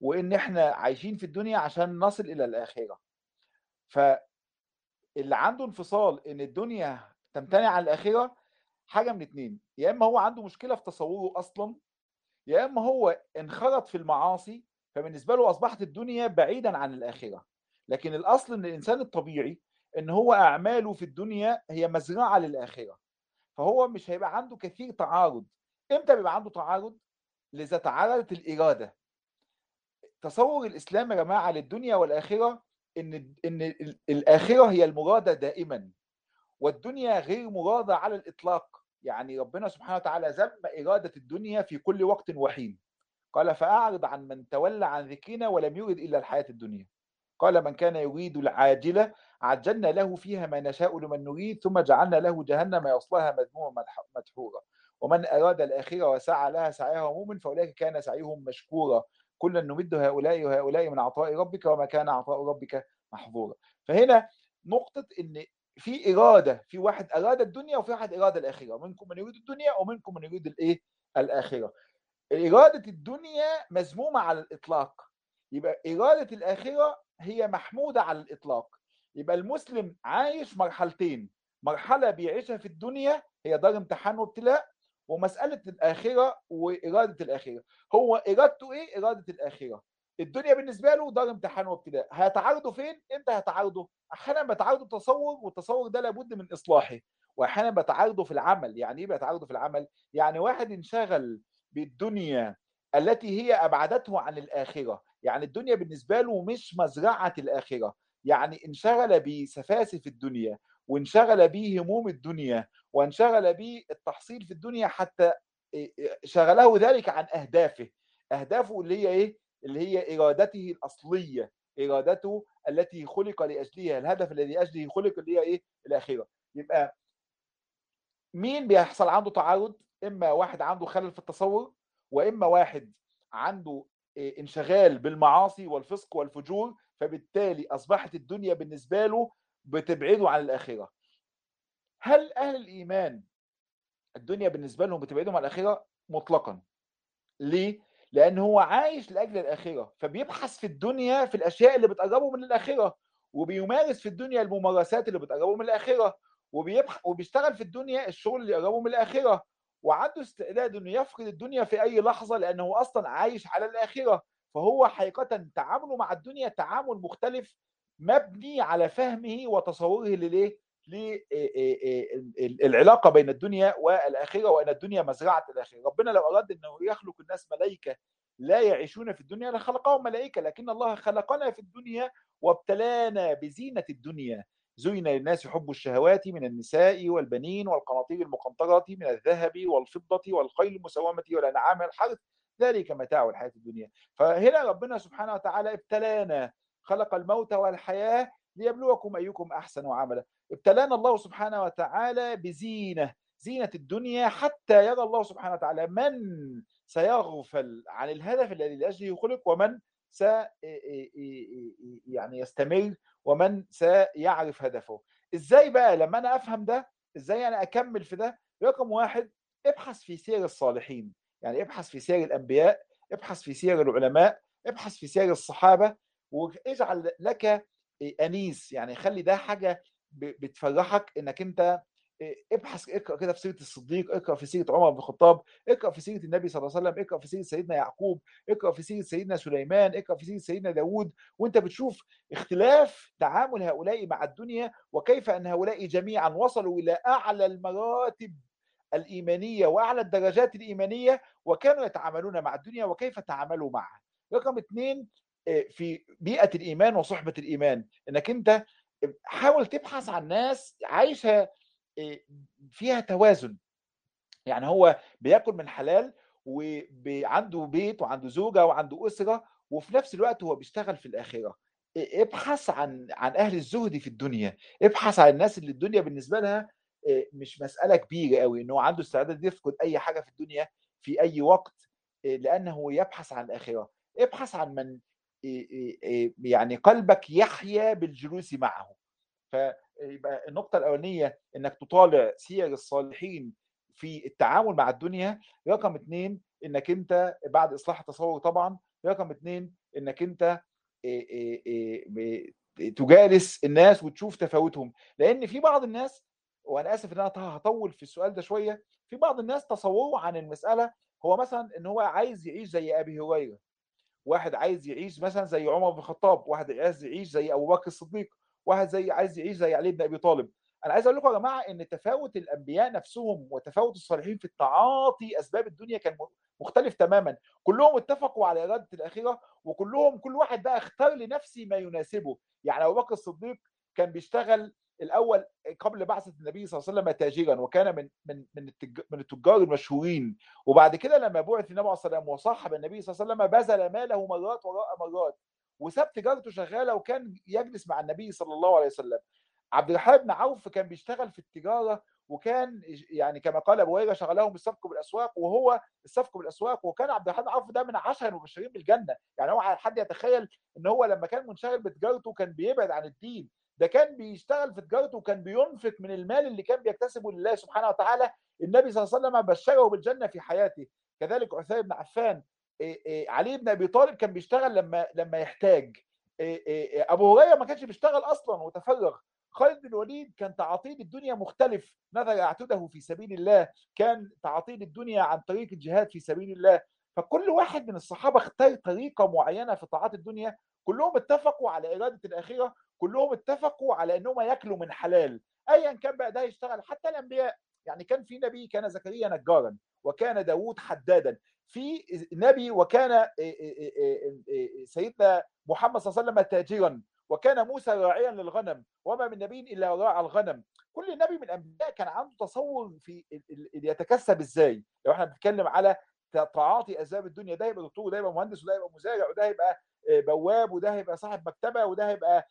[SPEAKER 2] وإن إحنا عايشين في الدنيا عشان نصل إلى الآخرة. فاللي عنده انفصال إن الدنيا تمتنع عن الآخرة حاجة من اتنين. يا إما هو عنده مشكلة في تصوره أصلا يا إما هو انخرط في المعاصي فبالنسبة له أصبحت الدنيا بعيدا عن الآخرة. لكن الأصل إن الإنسان الطبيعي إن هو أعماله في الدنيا هي مزرعة للآخرة. فهو مش هيبقى عنده كثير تعارض. إمتى بيبقى عنده تعارض؟ لذا تعارضت الإرادة. تصور الإسلام يا جماعة للدنيا والآخرة إن إن الآخرة هي المرادة دائما والدنيا غير مرادة على الإطلاق. يعني ربنا سبحانه وتعالى ذم إرادة الدنيا في كل وقت وحين. قال فأعرض عن من تولى عن ذكرنا ولم يرد إلا الحياة الدنيا. قال من كان يريد العاجلة عجلنا له فيها ما نشاء لمن نريد ثم جعلنا له جهنم يصلاها مذموما مدح- مدحورا. ومن أراد الآخرة وسعى لها سعيها مؤمن فأولئك كان سعيهم مشكورا. كلا نمد هؤلاء وهؤلاء من عطاء ربك وما كان عطاء ربك محظورا. فهنا نقطة إن في إرادة في واحد أراد الدنيا وفي واحد أراد الآخرة منكم من يريد الدنيا ومنكم من يريد الإيه؟ الآخرة. إرادة الدنيا مذمومة على الإطلاق. يبقى إرادة الآخرة هي محمودة على الإطلاق. يبقى المسلم عايش مرحلتين مرحلة بيعيشها في الدنيا هي دار امتحان وابتلاء ومسألة الآخرة وإرادة الآخرة. هو إرادته إيه؟ إرادة الآخرة. الدنيا بالنسبة له دار امتحان وابتلاء هيتعارضوا فين؟ إمتى هيتعارضوا؟ أحيانا بيتعارضوا تصور والتصور ده لابد من إصلاحه وأحيانا بيتعارضوا في العمل يعني إيه بيتعارضوا في العمل؟ يعني واحد انشغل بالدنيا التي هي أبعدته عن الآخرة يعني الدنيا بالنسبة له مش مزرعة الآخرة يعني انشغل بسفاسف الدنيا وانشغل بهموم الدنيا وانشغل بالتحصيل في الدنيا حتى شغله ذلك عن أهدافه أهدافه اللي هي إيه؟ اللي هي إرادته الأصلية إرادته التي خلق لأجلها الهدف الذي أجله خلق اللي هي إيه؟ الآخرة. يبقى مين بيحصل عنده تعارض إما واحد عنده خلل في التصور وإما واحد عنده انشغال بالمعاصي والفسق والفجور فبالتالي أصبحت الدنيا بالنسبة له بتبعده عن الآخرة. هل أهل الإيمان الدنيا بالنسبة لهم بتبعدهم عن الآخرة؟ مطلقا. ليه؟ لأن هو عايش لأجل الآخرة فبيبحث في الدنيا في الأشياء اللي بتقربه من الآخرة وبيمارس في الدنيا الممارسات اللي بتقربه من الآخرة وبيبح... وبيشتغل في الدنيا الشغل اللي يقربه من الآخرة وعنده استعداد إنه يفقد الدنيا في أي لحظة لأنه أصلا عايش على الآخرة فهو حقيقة تعامله مع الدنيا تعامل مختلف مبني على فهمه وتصوره لليه للعلاقه بين الدنيا والآخرة وأن الدنيا مزرعة الآخرة. ربنا لو أراد إنه يخلق الناس ملائكة لا يعيشون في الدنيا لخلقهم ملائكة لكن الله خلقنا في الدنيا وابتلانا بزينة الدنيا. زين للناس حب الشهوات من النساء والبنين والقناطير المقنطرة من الذهب والفضة والخيل المسومة والأنعام والحرث ذلك متاع الحياة الدنيا. فهنا ربنا سبحانه وتعالى ابتلانا خلق الموت والحياة ليبلوكم أيكم أحسن عملا. ابتلانا الله سبحانه وتعالى بزينة زينة الدنيا حتى يرى الله سبحانه وتعالى من سيغفل عن الهدف الذي لأجله خلق ومن س يعني يستمر ومن سيعرف هدفه. إزاي بقى لما أنا أفهم ده؟ إزاي أنا أكمل في ده؟ رقم واحد ابحث في سير الصالحين. يعني ابحث في سير الأنبياء ابحث في سير العلماء ابحث في سير الصحابة واجعل لك أنيس يعني خلي ده حاجة بتفرحك إنك أنت ابحث اقرأ كده في سيرة الصديق اقرأ في سيرة عمر بن الخطاب اقرأ في سيرة النبي صلى الله عليه وسلم اقرأ في سيرة سيدنا يعقوب اقرأ في سيرة سيدنا سليمان اقرأ في سيرة سيدنا داوود وأنت بتشوف اختلاف تعامل هؤلاء مع الدنيا وكيف أن هؤلاء جميعا وصلوا إلى أعلى المراتب الإيمانية وأعلى الدرجات الإيمانية وكانوا يتعاملون مع الدنيا وكيف تعاملوا معها. رقم اثنين في بيئة الإيمان وصحبة الإيمان. إنك أنت حاول تبحث عن ناس عايشة فيها توازن. يعني هو بياكل من حلال وعنده بيت وعنده زوجة وعنده أسرة وفي نفس الوقت هو بيشتغل في الآخرة. ابحث عن عن أهل الزهد في الدنيا. ابحث عن الناس اللي الدنيا بالنسبة لها مش مسألة كبيرة قوي انه عنده استعداد يفقد أي حاجة في الدنيا في أي وقت لأنه يبحث عن الآخرة. ابحث عن من يعني قلبك يحيا بالجلوس معه. فيبقى النقطة الأولانية إنك تطالع سير الصالحين في التعامل مع الدنيا. رقم اثنين إنك أنت بعد إصلاح التصور طبعا. رقم اثنين إنك أنت تجالس الناس وتشوف تفاوتهم. لأن في بعض الناس وأنا آسف إن أنا هطول في السؤال ده شوية في بعض الناس تصوره عن المسألة هو مثلا إن هو عايز يعيش زي أبي هريرة. واحد عايز يعيش مثلا زي عمر بن الخطاب واحد عايز يعيش زي أبو بكر الصديق واحد زي عايز يعيش زي علي بن أبي طالب. أنا عايز أقول لكم يا جماعة إن تفاوت الأنبياء نفسهم وتفاوت الصالحين في التعاطي أسباب الدنيا كان مختلف تماما. كلهم اتفقوا على اراده الاخره وكلهم كل واحد بقى اختار لنفسه ما يناسبه. يعني أبو بكر الصديق كان بيشتغل الأول قبل بعثة النبي صلى الله عليه وسلم تاجرا وكان من من من من التجار المشهورين. وبعد كده لما بعث النبي صلى الله عليه وسلم وصاحب النبي صلى الله عليه وسلم بذل ماله مرات وراء مرات. وساب تجارته شغالة وكان يجلس مع النبي صلى الله عليه وسلم. عبد الرحمن بن عوف كان بيشتغل في التجارة وكان يعني كما قال أبو هريرة شغلهم السفك بالأسواق وهو السفك بالأسواق. وكان عبد الرحمن عوف ده من عشر المبشرين بالجنة. يعني هو حد يتخيل إن هو لما كان منشغل بتجارته كان بيبعد عن الدين. ده كان بيشتغل في تجارته وكان بينفق من المال اللي كان بيكتسبه لله سبحانه وتعالى. النبي صلى الله عليه وسلم بشره بالجنة في حياته. كذلك عثمان بن عفان علي بن أبي طالب كان بيشتغل لما لما يحتاج. أبو هريرة ما كانش بيشتغل أصلا وتفرغ. خالد بن الوليد كان تعاطيه الدنيا مختلف نذر اعتده في سبيل الله كان تعاطيه الدنيا عن طريق الجهاد في سبيل الله. فكل واحد من الصحابة اختار طريقة معينة في طاعات الدنيا. كلهم اتفقوا على إرادة الاخره كلهم اتفقوا على إنهم ياكلوا من حلال ايا كان بقى ده يشتغل. حتى الأنبياء يعني كان في نبي كان زكريا نجارا وكان داوود حدادا. في نبي وكان سيدنا محمد صلى الله عليه وسلم تاجرا وكان موسى راعيا للغنم وما من نبي إلا راعى الغنم. كل نبي من الأنبياء كان عنده تصور في يتكسب إزاي؟ لو إحنا بنتكلم على تعاطي أسباب الدنيا ده يبقى دكتور وده يبقى مهندس وده يبقى مزارع وده يبقى بواب وده هيبقى صاحب مكتبة وده هيبقى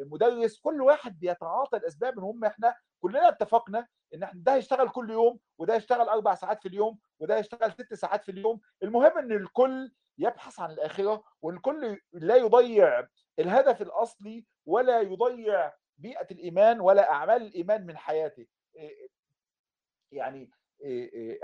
[SPEAKER 2] مدرس كل واحد بيتعاطى الأسباب المهم إحنا كلنا اتفقنا إن إحنا ده هيشتغل كل يوم وده يشتغل أربع ساعات في اليوم وده يشتغل ست ساعات في اليوم. المهم إن الكل يبحث عن الآخرة والكل لا يضيع الهدف الأصلي ولا يضيع بيئة الإيمان ولا أعمال الإيمان من حياته. يعني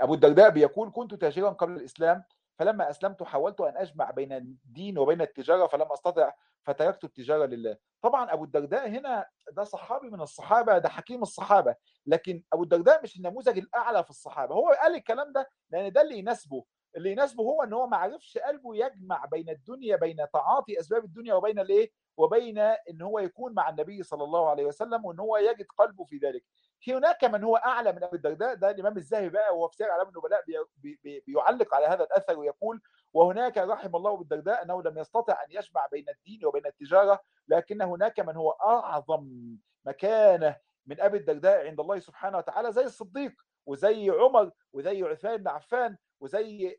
[SPEAKER 2] أبو الدرداء بيقول كنت تاجرا قبل الإسلام فلما أسلمت حاولت أن أجمع بين الدين وبين التجارة فلم أستطع فتركت التجارة لله. طبعا أبو الدرداء هنا ده صحابي من الصحابة ده حكيم الصحابة لكن أبو الدرداء مش النموذج الأعلى في الصحابة. هو قال الكلام ده لأن ده اللي يناسبه. اللي يناسبه هو إن هو ما عرفش قلبه يجمع بين الدنيا بين تعاطي أسباب الدنيا وبين الإيه؟ وبين إن هو يكون مع النبي صلى الله عليه وسلم وإن هو يجد قلبه في ذلك. هناك من هو أعلى من أبي الدرداء ده الإمام الذهبي بقى وهو في سير اعلام النبلاء بي بي بيعلق على هذا الأثر ويقول وهناك رحم الله ابو الدرداء أنه لم يستطع أن يجمع بين الدين وبين التجارة لكن هناك من هو أعظم مكانة من أبي الدرداء عند الله سبحانه وتعالى زي الصديق وزي عمر وزي عثمان بن عفان وزي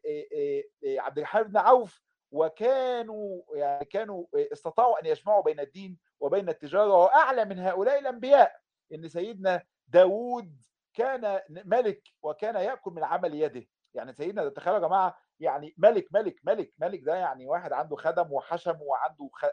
[SPEAKER 2] عبد الرحمن بن عوف وكانوا يعني كانوا استطاعوا أن يجمعوا بين الدين وبين التجارة. وأعلى من هؤلاء الأنبياء إن سيدنا داوود كان ملك وكان يأكل من عمل يده. يعني سيدنا تخيلوا يا جماعة يعني ملك ملك ملك ملك ده يعني واحد عنده خدم وحشم وعنده خ...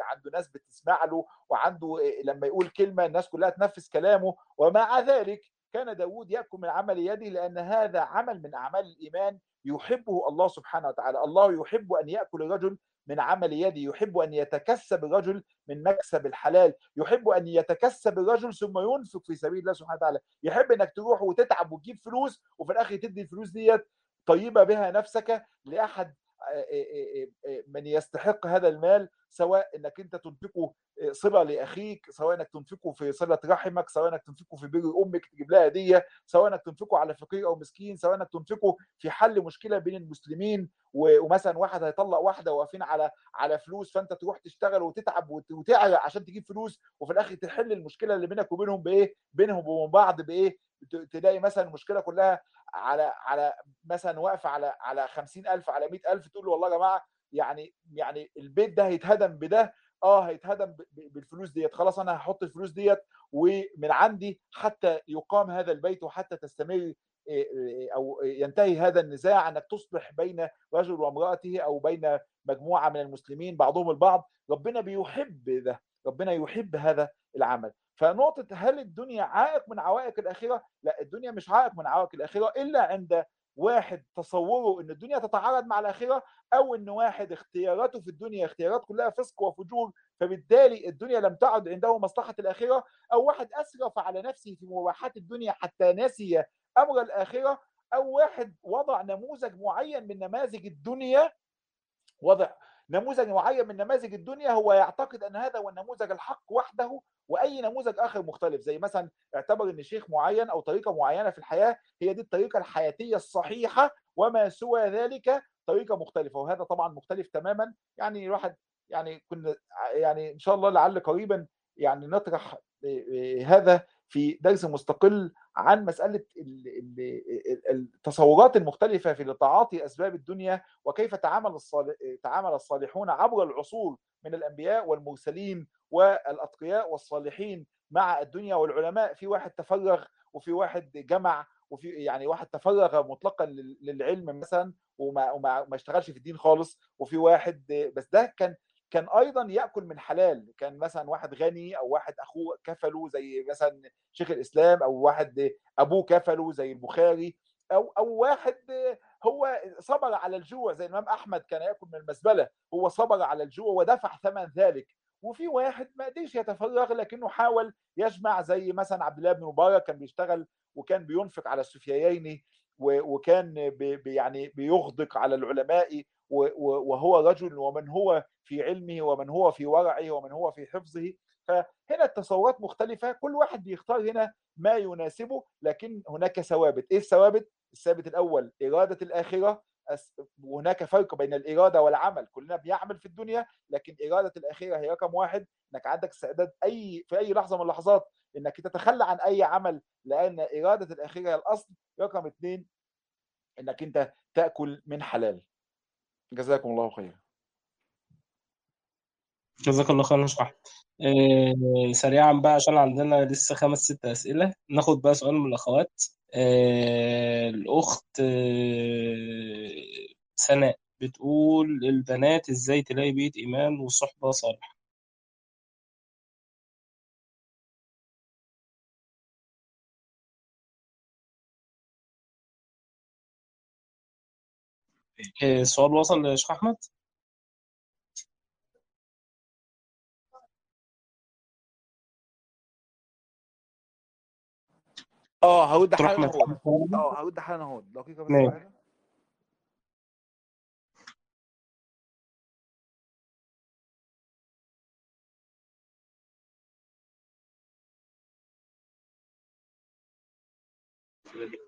[SPEAKER 2] عنده ناس بتسمع له وعنده لما يقول كلمة الناس كلها تنفذ كلامه. ومع ذلك كان داود يأكل من عمل يده لأن هذا عمل من أعمال الإيمان يحبه الله سبحانه وتعالى. الله يحب أن يأكل الرجل من عمل يده يحب أن يتكسب الرجل من مكسب الحلال يحب أن يتكسب الرجل ثم ينفق في سبيل الله سبحانه وتعالى. يحب أنك تروح وتتعب وتجيب فلوس وفي الآخر تدي الفلوس ديت طيبة بها نفسك لأحد من يستحق هذا المال سواء إنك أنت تنفقه صلة لأخيك سواء إنك تنفقه في صلة رحمك سواء إنك تنفقه في بر أمك تجيب لها هدية سواء إنك تنفقه على فقير أو مسكين سواء إنك تنفقه في حل مشكلة بين المسلمين ومثلا واحد هيطلق واحدة واقفين على على فلوس فأنت تروح تشتغل وتتعب وتعرق عشان تجيب فلوس وفي الآخر تحل المشكلة اللي بينك وبينهم بإيه؟ بينهم وبين بعض بإيه؟ تلاقي مثلا المشكلة كلها على على مثلا واقفة على على 50000 على 100000 تقول له والله يا جماعة يعني يعني البيت ده هيتهدم بده آه هيتهدم بالفلوس ديت. خلاص أنا هحط الفلوس ديت ومن عندي حتى يقام هذا البيت وحتى تستمر أو ينتهي هذا النزاع. أنك تصلح بين رجل وامرأته أو بين مجموعة من المسلمين بعضهم البعض. ربنا بيحب ده ربنا يحب هذا العمل. فنقطة هل الدنيا عائق من عوائق الآخرة؟ لا الدنيا مش عائق من عوائق الآخرة إلا عند واحد تصوره إن الدنيا تتعارض مع الآخرة أو إن واحد اختياراته في الدنيا اختيارات كلها فسق وفجور فبالتالي الدنيا لم تعد عنده مصلحة الآخرة أو واحد أسرف على نفسه في مباحات الدنيا حتى نسي أمر الآخرة أو واحد وضع نموذج معين من نماذج الدنيا وضع نموذج معين من نماذج الدنيا هو يعتقد أن هذا هو النموذج الحق وحده وأي نموذج آخر مختلف زي مثلا اعتبر إن شيخ معين أو طريقة معينة في الحياة هي دي الطريقة الحياتية الصحيحة وما سوى ذلك طريقة مختلفة وهذا طبعا مختلف تماما. يعني الواحد يعني كنا يعني إن شاء الله لعل قريبا يعني نطرح هذا في درس مستقل عن مسألة التصورات المختلفة في تعاطي أسباب الدنيا وكيف تعامل تعامل الصالحون عبر العصور من الأنبياء والمرسلين والأتقياء والصالحين مع الدنيا والعلماء. في واحد تفرغ وفي واحد جمع وفي يعني واحد تفرغ مطلقا للعلم مثلا وما وما ما اشتغلش في الدين خالص وفي واحد بس ده كان كان أيضا يأكل من حلال كان مثلا واحد غني أو واحد أخوه كفله زي مثلا شيخ الإسلام أو واحد أبوه كفله زي البخاري أو أو واحد هو صبر على الجوع زي الإمام أحمد كان يأكل من المزبله هو صبر على الجوع ودفع ثمن ذلك. وفي واحد ما قدرش يتفرغ لكنه حاول يجمع زي مثلا عبد الله بن مبارك كان بيشتغل وكان بينفق على السفيايين وكان بي يعني بيغدق على العلماء وهو رجل ومن هو في علمه ومن هو في ورعه ومن هو في حفظه. فهنا التصورات مختلفة كل واحد بيختار هنا ما يناسبه لكن هناك ثوابت. إيه الثوابت؟ الثابت الأول إرادة الآخرة. وهناك فرق بين الإرادة والعمل. كلنا بيعمل في الدنيا لكن إرادة الآخرة هي رقم واحد. إنك عندك استعداد أي في أي لحظة من اللحظات إنك تتخلى عن أي عمل لأن إرادة الآخرة هي الأصل. رقم اثنين إنك أنت تأكل من حلال. جزاكم الله خيرا
[SPEAKER 3] جزاك الله خيرا شرح آه سريعا بقى عشان عندنا لسه خمس ست أسئلة. ناخد بقى سؤال من الأخوات. آه الأخت آه سناء بتقول البنات إزاي تلاقي بيت إيمان وصحبة صالحة السؤال وصل يا شيخ أحمد؟ آه
[SPEAKER 2] حالا
[SPEAKER 3] أحمد
[SPEAKER 2] اهو آه هرد حالا اهو دقيقة بس. واحدة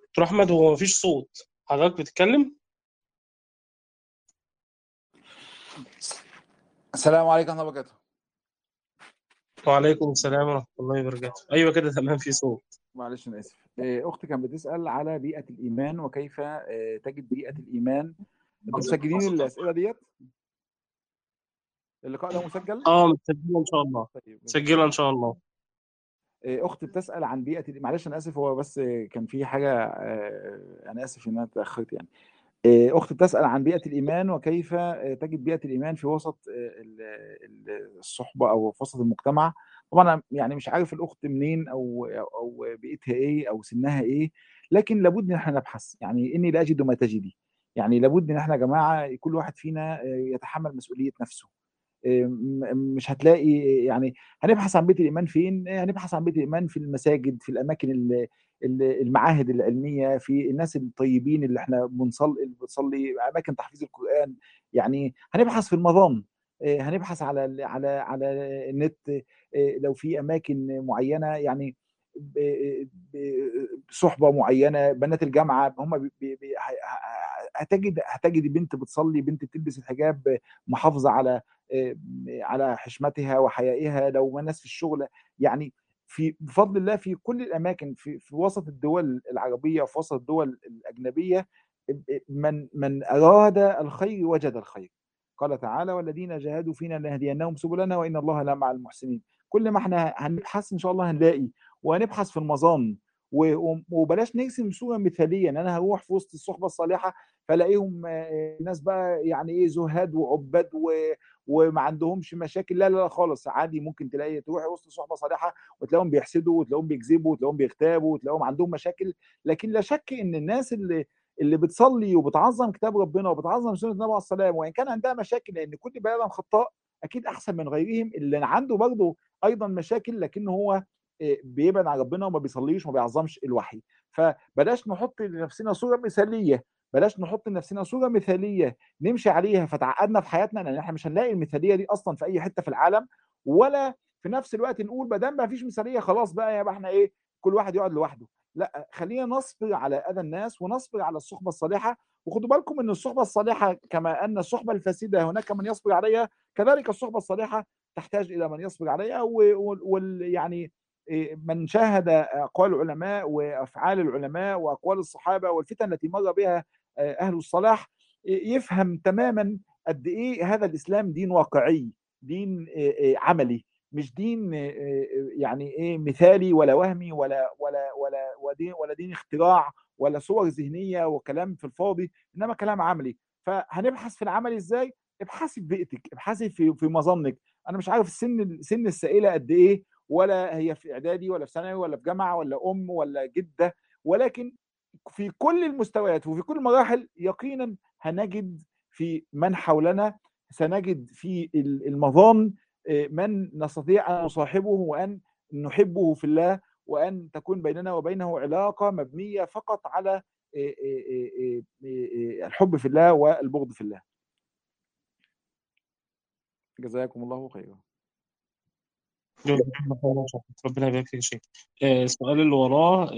[SPEAKER 3] دكتور أحمد هو مفيش صوت حضرتك بتتكلم؟
[SPEAKER 2] السلام عليكم ورحمة الله وبركاته.
[SPEAKER 3] وعليكم السلام ورحمة الله وبركاته. أيوة كده تمام في صوت.
[SPEAKER 2] معلش أنا آسف. إيه، أختي كانت بتسأل على بيئة الإيمان وكيف آه، تجد بيئة الإيمان. أنتوا مسجلين الأسئلة ديت؟ اللقاء ده مسجل؟
[SPEAKER 3] آه متسجلة إن شاء الله.
[SPEAKER 2] طيب
[SPEAKER 3] مسجلة إن شاء الله.
[SPEAKER 2] إيه، أختي بتسأل عن بيئة معلش أنا آسف هو بس كان في حاجة آه، أنا آسف إن أنا اتأخرت يعني. إيه، أختي بتسأل عن بيئة الإيمان وكيف آه، تجد بيئة الإيمان في وسط آه، ال- ال- الصحبة أو في وسط المجتمع. طبعا أنا يعني مش عارف الأخت منين أو أو بيئتها إيه أو سنها إيه لكن لابد إن إحنا نبحث. يعني إني لا أجد ما تجدي. يعني لابد إن إحنا يا جماعة كل واحد فينا آه، يتحمل مسؤولية نفسه. مش هتلاقي يعني هنبحث عن بيت الإيمان فين؟ هنبحث عن بيت الإيمان في المساجد في الأماكن ال- ال- المعاهد العلمية في الناس الطيبين اللي إحنا بنصلي بنصلي أماكن تحفيظ القرآن. يعني هنبحث في المظان آه، هنبحث على على على النت آه، لو في أماكن معينة. يعني صحبه معينة بنات الجامعة هم هتجد هتجد بنت بتصلي بنت بتلبس الحجاب محافظة على آه، على حشمتها وحيائها. لو ناس في الشغل يعني في بفضل الله في كل الأماكن في في وسط الدول العربية وفي وسط الدول الأجنبية من من أراد الخير وجد الخير. قال تعالى والذين جاهدوا فينا لنهدينهم سبلنا وإن الله لمع المحسنين. كل ما إحنا هنبحث إن شاء الله هنلاقي وهنبحث في المظان وبلاش نرسم صورة مثالية إن أنا هروح في وسط الصحبة الصالحة فلاقيهم آه، ناس بقى يعني إيه زهاد وعباد و وما عندهمش مشاكل لا لا لا خالص عادي ممكن تلاقي تروح وسط صحبة صالحة وتلاقيهم بيحسدوا وتلاقيهم بيكذبوا وتلاقيهم بيغتابوا وتلاقيهم عندهم مشاكل لكن لا شك إن الناس اللي اللي بتصلي وبتعظم كتاب ربنا وبتعظم سنة النبي عليه السلام وإن كان عندها مشاكل لأن كل بني آدم خطاء أكيد أحسن من غيرهم اللي عنده برضه أيضا مشاكل لكن هو بيبعد عن ربنا وما بيصليش وما بيعظمش الوحي. فبلاش نحط لنفسنا صورة مثالية بلاش نحط لنفسنا صورة مثالية نمشي عليها فتعقدنا في حياتنا لأن إحنا مش هنلاقي المثالية دي أصلا في أي حتة في العالم ولا في نفس الوقت نقول ما دام ما فيش مثالية خلاص بقى يبقى إحنا إيه كل واحد يقعد لوحده. لأ خلينا نصبر على أذى الناس ونصبر على الصحبة الصالحة. وخدوا بالكم إن الصحبة الصالحة كما أن الصحبة الفاسدة هناك من يصبر عليها كذلك الصحبة الصالحة تحتاج إلى من يصبر عليها ويعني من شاهد أقوال العلماء وأفعال العلماء وأقوال الصحابة والفتن التي مر بها أهل الصلاح يفهم تماما قد إيه هذا الإسلام دين واقعي دين عملي مش دين يعني إيه مثالي ولا وهمي ولا ولا ولا ودين ولا دين اختراع ولا صور ذهنية وكلام في الفاضي إنما كلام عملي. فهنبحث في العمل إزاي؟ ابحثي في بيئتك ابحثي في في مظنك. أنا مش عارف السن سن السائلة قد إيه ولا هي في إعدادي ولا في ثانوي ولا في جامعة ولا أم ولا جدة ولكن في كل المستويات وفي كل المراحل يقينا هنجد في من حولنا سنجد في المظان من نستطيع أن نصاحبه وأن نحبه في الله وأن تكون بيننا وبينه علاقة مبنية فقط على الحب في الله والبغض في الله. جزاكم الله خيرا.
[SPEAKER 3] ربنا يبارك فيك يا شيخ. السؤال اللي وراه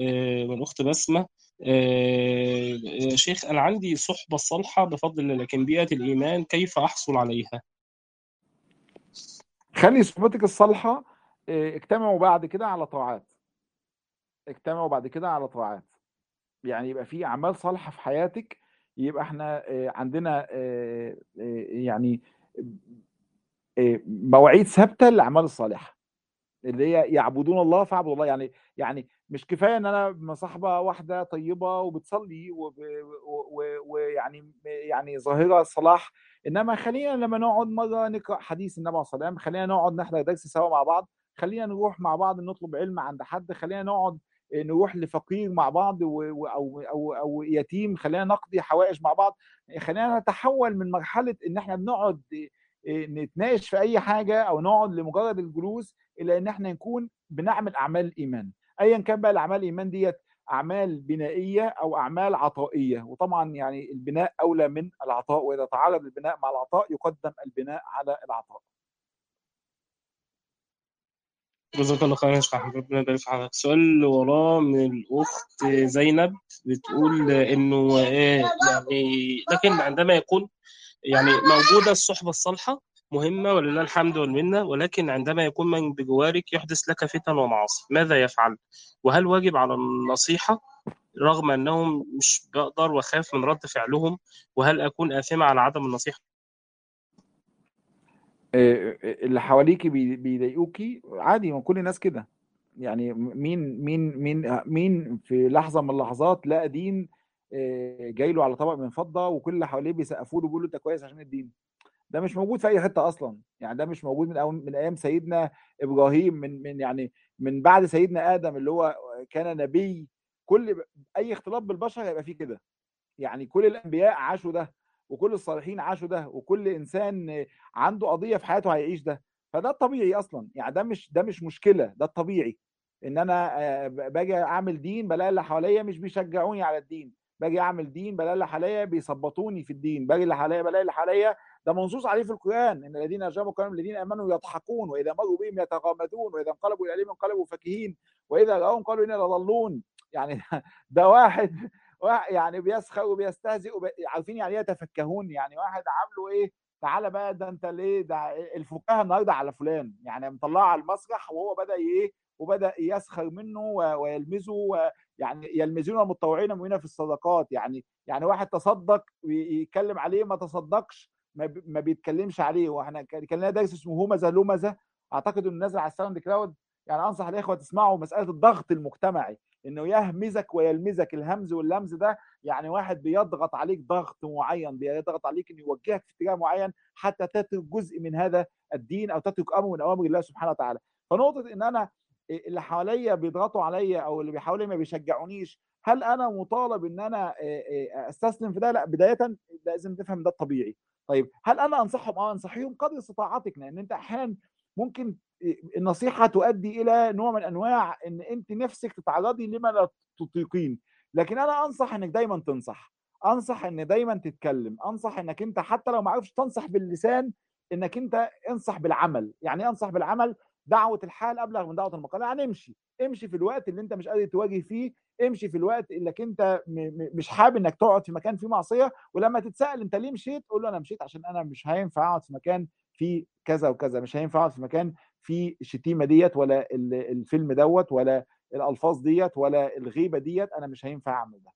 [SPEAKER 3] من أخت بسمة يا شيخ أنا عندي صحبة صالحة بفضل الله لكن بيئة الإيمان كيف أحصل عليها؟
[SPEAKER 2] خلي صحبتك الصالحة اجتمعوا بعد كده على طاعات. اجتمعوا بعد كده على طاعات. يعني يبقى في أعمال صالحة في حياتك يبقى إحنا عندنا يعني مواعيد ثابتة للأعمال الصالحة. اللي هي يعبدون الله فاعبدوا الله. يعني يعني مش كفاية إن أنا مصاحبة واحدة طيبة وبتصلي ويعني يعني ظاهرة صلاح إنما خلينا لما نقعد مرة نقرأ حديث النبي عليه وسلم خلينا نقعد نحضر درس سوا مع بعض خلينا نروح مع بعض نطلب علم عند حد خلينا نقعد نروح لفقير مع بعض أو أو أو يتيم خلينا نقضي حوائج مع بعض. خلينا نتحول من مرحلة إن إحنا بنقعد نتناقش في أي حاجة أو نقعد لمجرد الجلوس إلى إن إحنا نكون بنعمل أعمال الايمان ايا كان بقى الأعمال الإيمان ديت أعمال بنائية أو أعمال عطائية وطبعا يعني البناء أولى من العطاء وإذا تعارض البناء مع العطاء يقدم البناء على العطاء.
[SPEAKER 3] جزاك الله خير يا شيخ ربنا يبارك في حضرتك. السؤال اللي وراه من الأخت زينب بتقول إنه يعني لكن عندما يكون يعني موجودة الصحبة الصالحة مهمة ولله الحمد والمنة ولكن عندما يكون من بجوارك يحدث لك فتن ومعاصي ماذا يفعل؟ وهل واجب على النصيحة رغم أنهم مش بقدر وخاف من رد فعلهم؟ وهل أكون آثمة على عدم النصيحة؟
[SPEAKER 2] اللي حواليكي بيضايقوكي؟ عادي ما كل الناس كده. يعني مين مين مين مين في لحظة من اللحظات لقى دين جاي له على طبق من فضة وكل اللي حواليه بيسقفوا له بيقولوا انت كويس عشان الدين. ده مش موجود في أي حتة أصلا. يعني ده مش موجود من من أيام سيدنا إبراهيم من من يعني من بعد سيدنا آدم اللي هو كان نبي. كل أي اختلاط بالبشر هيبقى فيه كده. يعني كل الأنبياء عاشوا ده وكل الصالحين عاشوا ده وكل إنسان عنده قضية في حياته هيعيش ده. فده الطبيعي أصلا. يعني ده مش ده مش مشكلة ده الطبيعي إن أنا باجي أعمل دين بلاقي اللي حواليا مش بيشجعوني على الدين. باجي أعمل دين بلاقي اللي حواليا بيثبطوني في الدين. باجي اللي حواليا بلاقي اللي حواليا ده منصوص عليه في القرآن إن الذين أجابوا كانوا الذين آمنوا يضحكون وإذا مروا بهم يتغامزون وإذا انقلبوا إلى اليهم انقلبوا فكهين وإذا راهم قالوا أنا لضالون. يعني *laughs* ده واحد يعني بيسخر وبيستهزئ وب... عارفين يعني إيه يتفكهون؟ يعني واحد عامله إيه؟ تعالى بقى ده أنت ليه؟ ده الفكاهه النهارده على فلان يعني مطلعه على المسرح وهو بدأ إيه؟ وبدأ يسخر منه ويلمزه يعني يلمزون المتطوعين مؤمنين في الصدقات. يعني يعني واحد تصدق ويتكلم عليه ما تصدقش ما بيتكلمش عليه. وإحنا كان لنا درس اسمه همزه لمزه أعتقد انه نازل على ال SoundCloud يعني أنصح الإخوة تسمعوا مسألة الضغط المجتمعي. إنه يهمزك ويلمزك الهمز واللمز ده يعني واحد بيضغط عليك ضغط معين بيضغط عليك إنه يوجهك في اتجاه معين حتى تترك جزء من هذا الدين أو تترك أمر من أوامر الله سبحانه وتعالى. فنقطة إن أنا اللي حواليا بيضغطوا عليا أو اللي حواليا ما بيشجعونيش هل أنا مطالب إن أنا أستسلم في ده؟ لا بداية لازم تفهم ده الطبيعي. طيب هل أنا أنصحهم؟ آه أنصحيهم قدر استطاعتك لأن أنت أحيانا ممكن النصيحة تؤدي إلى نوع من أنواع إن أنت نفسك تتعرضي لما لا تطيقين. لكن أنا أنصح إنك دايما تنصح. أنصح إن دايما تتكلم. أنصح إنك أنت حتى لو ما عرفتش تنصح باللسان إنك أنت انصح بالعمل. يعني انصح بالعمل؟ دعوة الحال أبلغ من دعوة المقال. يعني امشي. امشي في الوقت اللي أنت مش قادر تواجه فيه امشي في الوقت اللي أنت مش حابب إنك تقعد في مكان فيه معصية ولما تتسأل أنت ليه مشيت قول له أنا مشيت عشان أنا مش هينفع أقعد في مكان في كذا وكذا مش هينفع أقعد في مكان فيه الشتيمة ديت ولا ال- الفيلم دوت ولا الألفاظ ديت ولا الغيبة ديت أنا مش هينفع أعمل ده.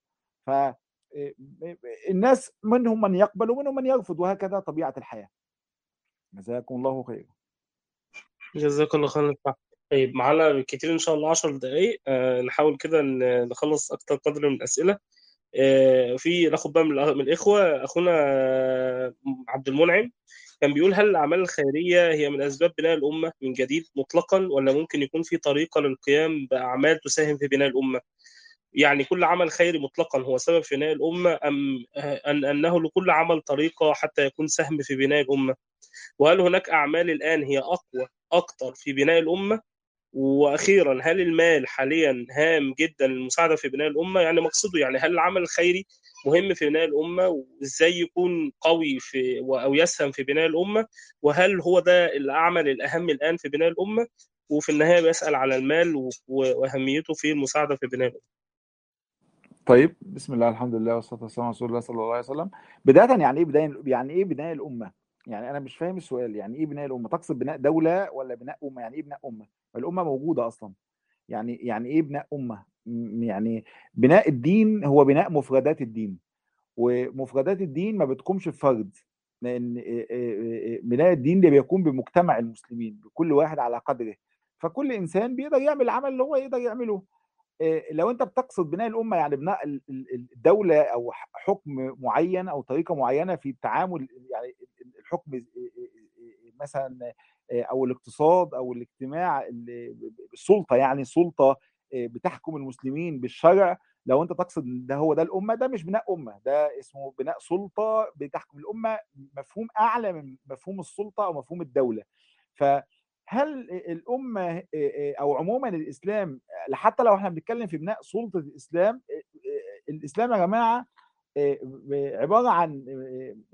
[SPEAKER 2] ف الناس منهم من يقبل ومنهم من يرفض وهكذا طبيعة الحياة. جزاكم الله خيرا.
[SPEAKER 3] جزاك الله خيرا طيب معانا بالكتير إن شاء الله 10 دقائق آه، نحاول كده نخلص أكتر قدر من الأسئلة. آه، في ناخد بقى من الأ- من الإخوة أخونا آه، عبد المنعم. كان بيقول هل الأعمال الخيرية هي من أسباب بناء الأمة من جديد مطلقا ولا ممكن يكون في طريقة للقيام بأعمال تساهم في بناء الأمة؟ يعني كل عمل خيري مطلقا هو سبب في بناء الأمة أم أن أنه لكل عمل طريقة حتى يكون سهم في بناء الأمة؟ وهل هناك أعمال الآن هي أقوى أكتر في بناء الأمة؟ وأخيرا هل المال حاليا هام جدا للمساعدة في بناء الأمة؟ يعني مقصده يعني هل العمل الخيري مهم في بناء الأمة؟ وإزاي يكون قوي في أو يسهم في بناء الأمة؟ وهل هو ده العمل الأهم الآن في بناء الأمة؟ وفي النهاية بيسال على المال وأهميته في المساعدة في بناء الأمة.
[SPEAKER 2] طيب بسم الله الحمد لله والصلاة والسلام على رسول الله صلى الله عليه وسلم. بداية يعني إيه بداية يعني إيه بناء الأمة؟ يعني أنا مش فاهم السؤال يعني إيه بناء الأمة؟ تقصد بناء دولة ولا بناء أمة؟ يعني إيه بناء أمة؟ الأمة موجودة أصلا. يعني يعني إيه بناء أمة؟ يعني بناء الدين هو بناء مفردات الدين ومفردات الدين ما بتقومش بفرد لأن بناء الدين ده بيكون بمجتمع المسلمين بكل واحد على قدره فكل إنسان بيقدر يعمل العمل اللي هو يقدر يعمله. لو أنت بتقصد بناء الأمة يعني بناء ال- ال- الدولة أو حكم معين أو طريقة معينة في التعامل يعني ال- الحكم إيه، إيه، مثلا أو الاقتصاد أو الاجتماع ال- السلطه يعني سلطة بتحكم المسلمين بالشرع لو أنت تقصد ده هو ده الأمة ده مش بناء أمة ده اسمه بناء سلطة بتحكم الأمة مفهوم أعلى من مفهوم السلطة أو مفهوم الدولة. فهل الأمة أو عموما الإسلام حتى لو إحنا بنتكلم في بناء سلطة الإسلام الإسلام يا جماعة عبارة عن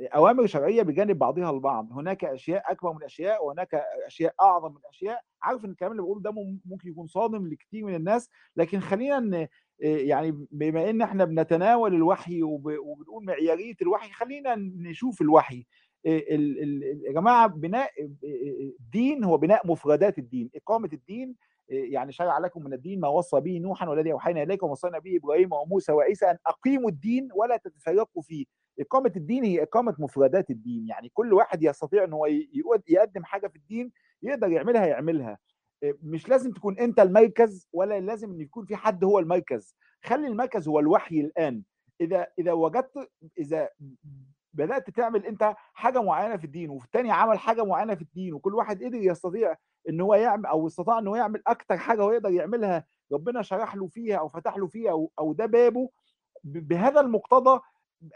[SPEAKER 2] أوامر شرعية بجانب بعضها البعض هناك أشياء أكبر من أشياء وهناك أشياء أعظم من أشياء. عارف إن الكلام اللي بقوله ده ممكن يكون صادم لكثير من الناس. لكن خلينا يعني بما إن إحنا بنتناول الوحي وب- وبنقول معيارية الوحي خلينا نشوف الوحي. ال- ال- يا جماعة بناء الدين هو بناء مفردات الدين. إقامة الدين يعني شرع لكم من الدين ما وصى به نوحا والذي أوحينا اليكم ووصينا به إبراهيم وموسى وعيسى أن أقيموا الدين ولا تتفرقوا فيه. إقامة الدين هي إقامة مفردات الدين. يعني كل واحد يستطيع إن هو يقدم حاجة في الدين يقدر يعملها يعملها. مش لازم تكون أنت المركز ولا لازم إن يكون في حد هو المركز. خلي المركز هو الوحي الآن. إذا إذا وجدت إذا بدأت تعمل أنت حاجة معينة في الدين وفي الثاني عمل حاجة معينة في الدين وكل واحد قدر يستطيع إن هو يعمل أو استطاع إن هو يعمل أكتر حاجة هو يقدر يعملها ربنا شرح له فيها أو فتح له فيها أو, أو ده بابه بهذا المقتضى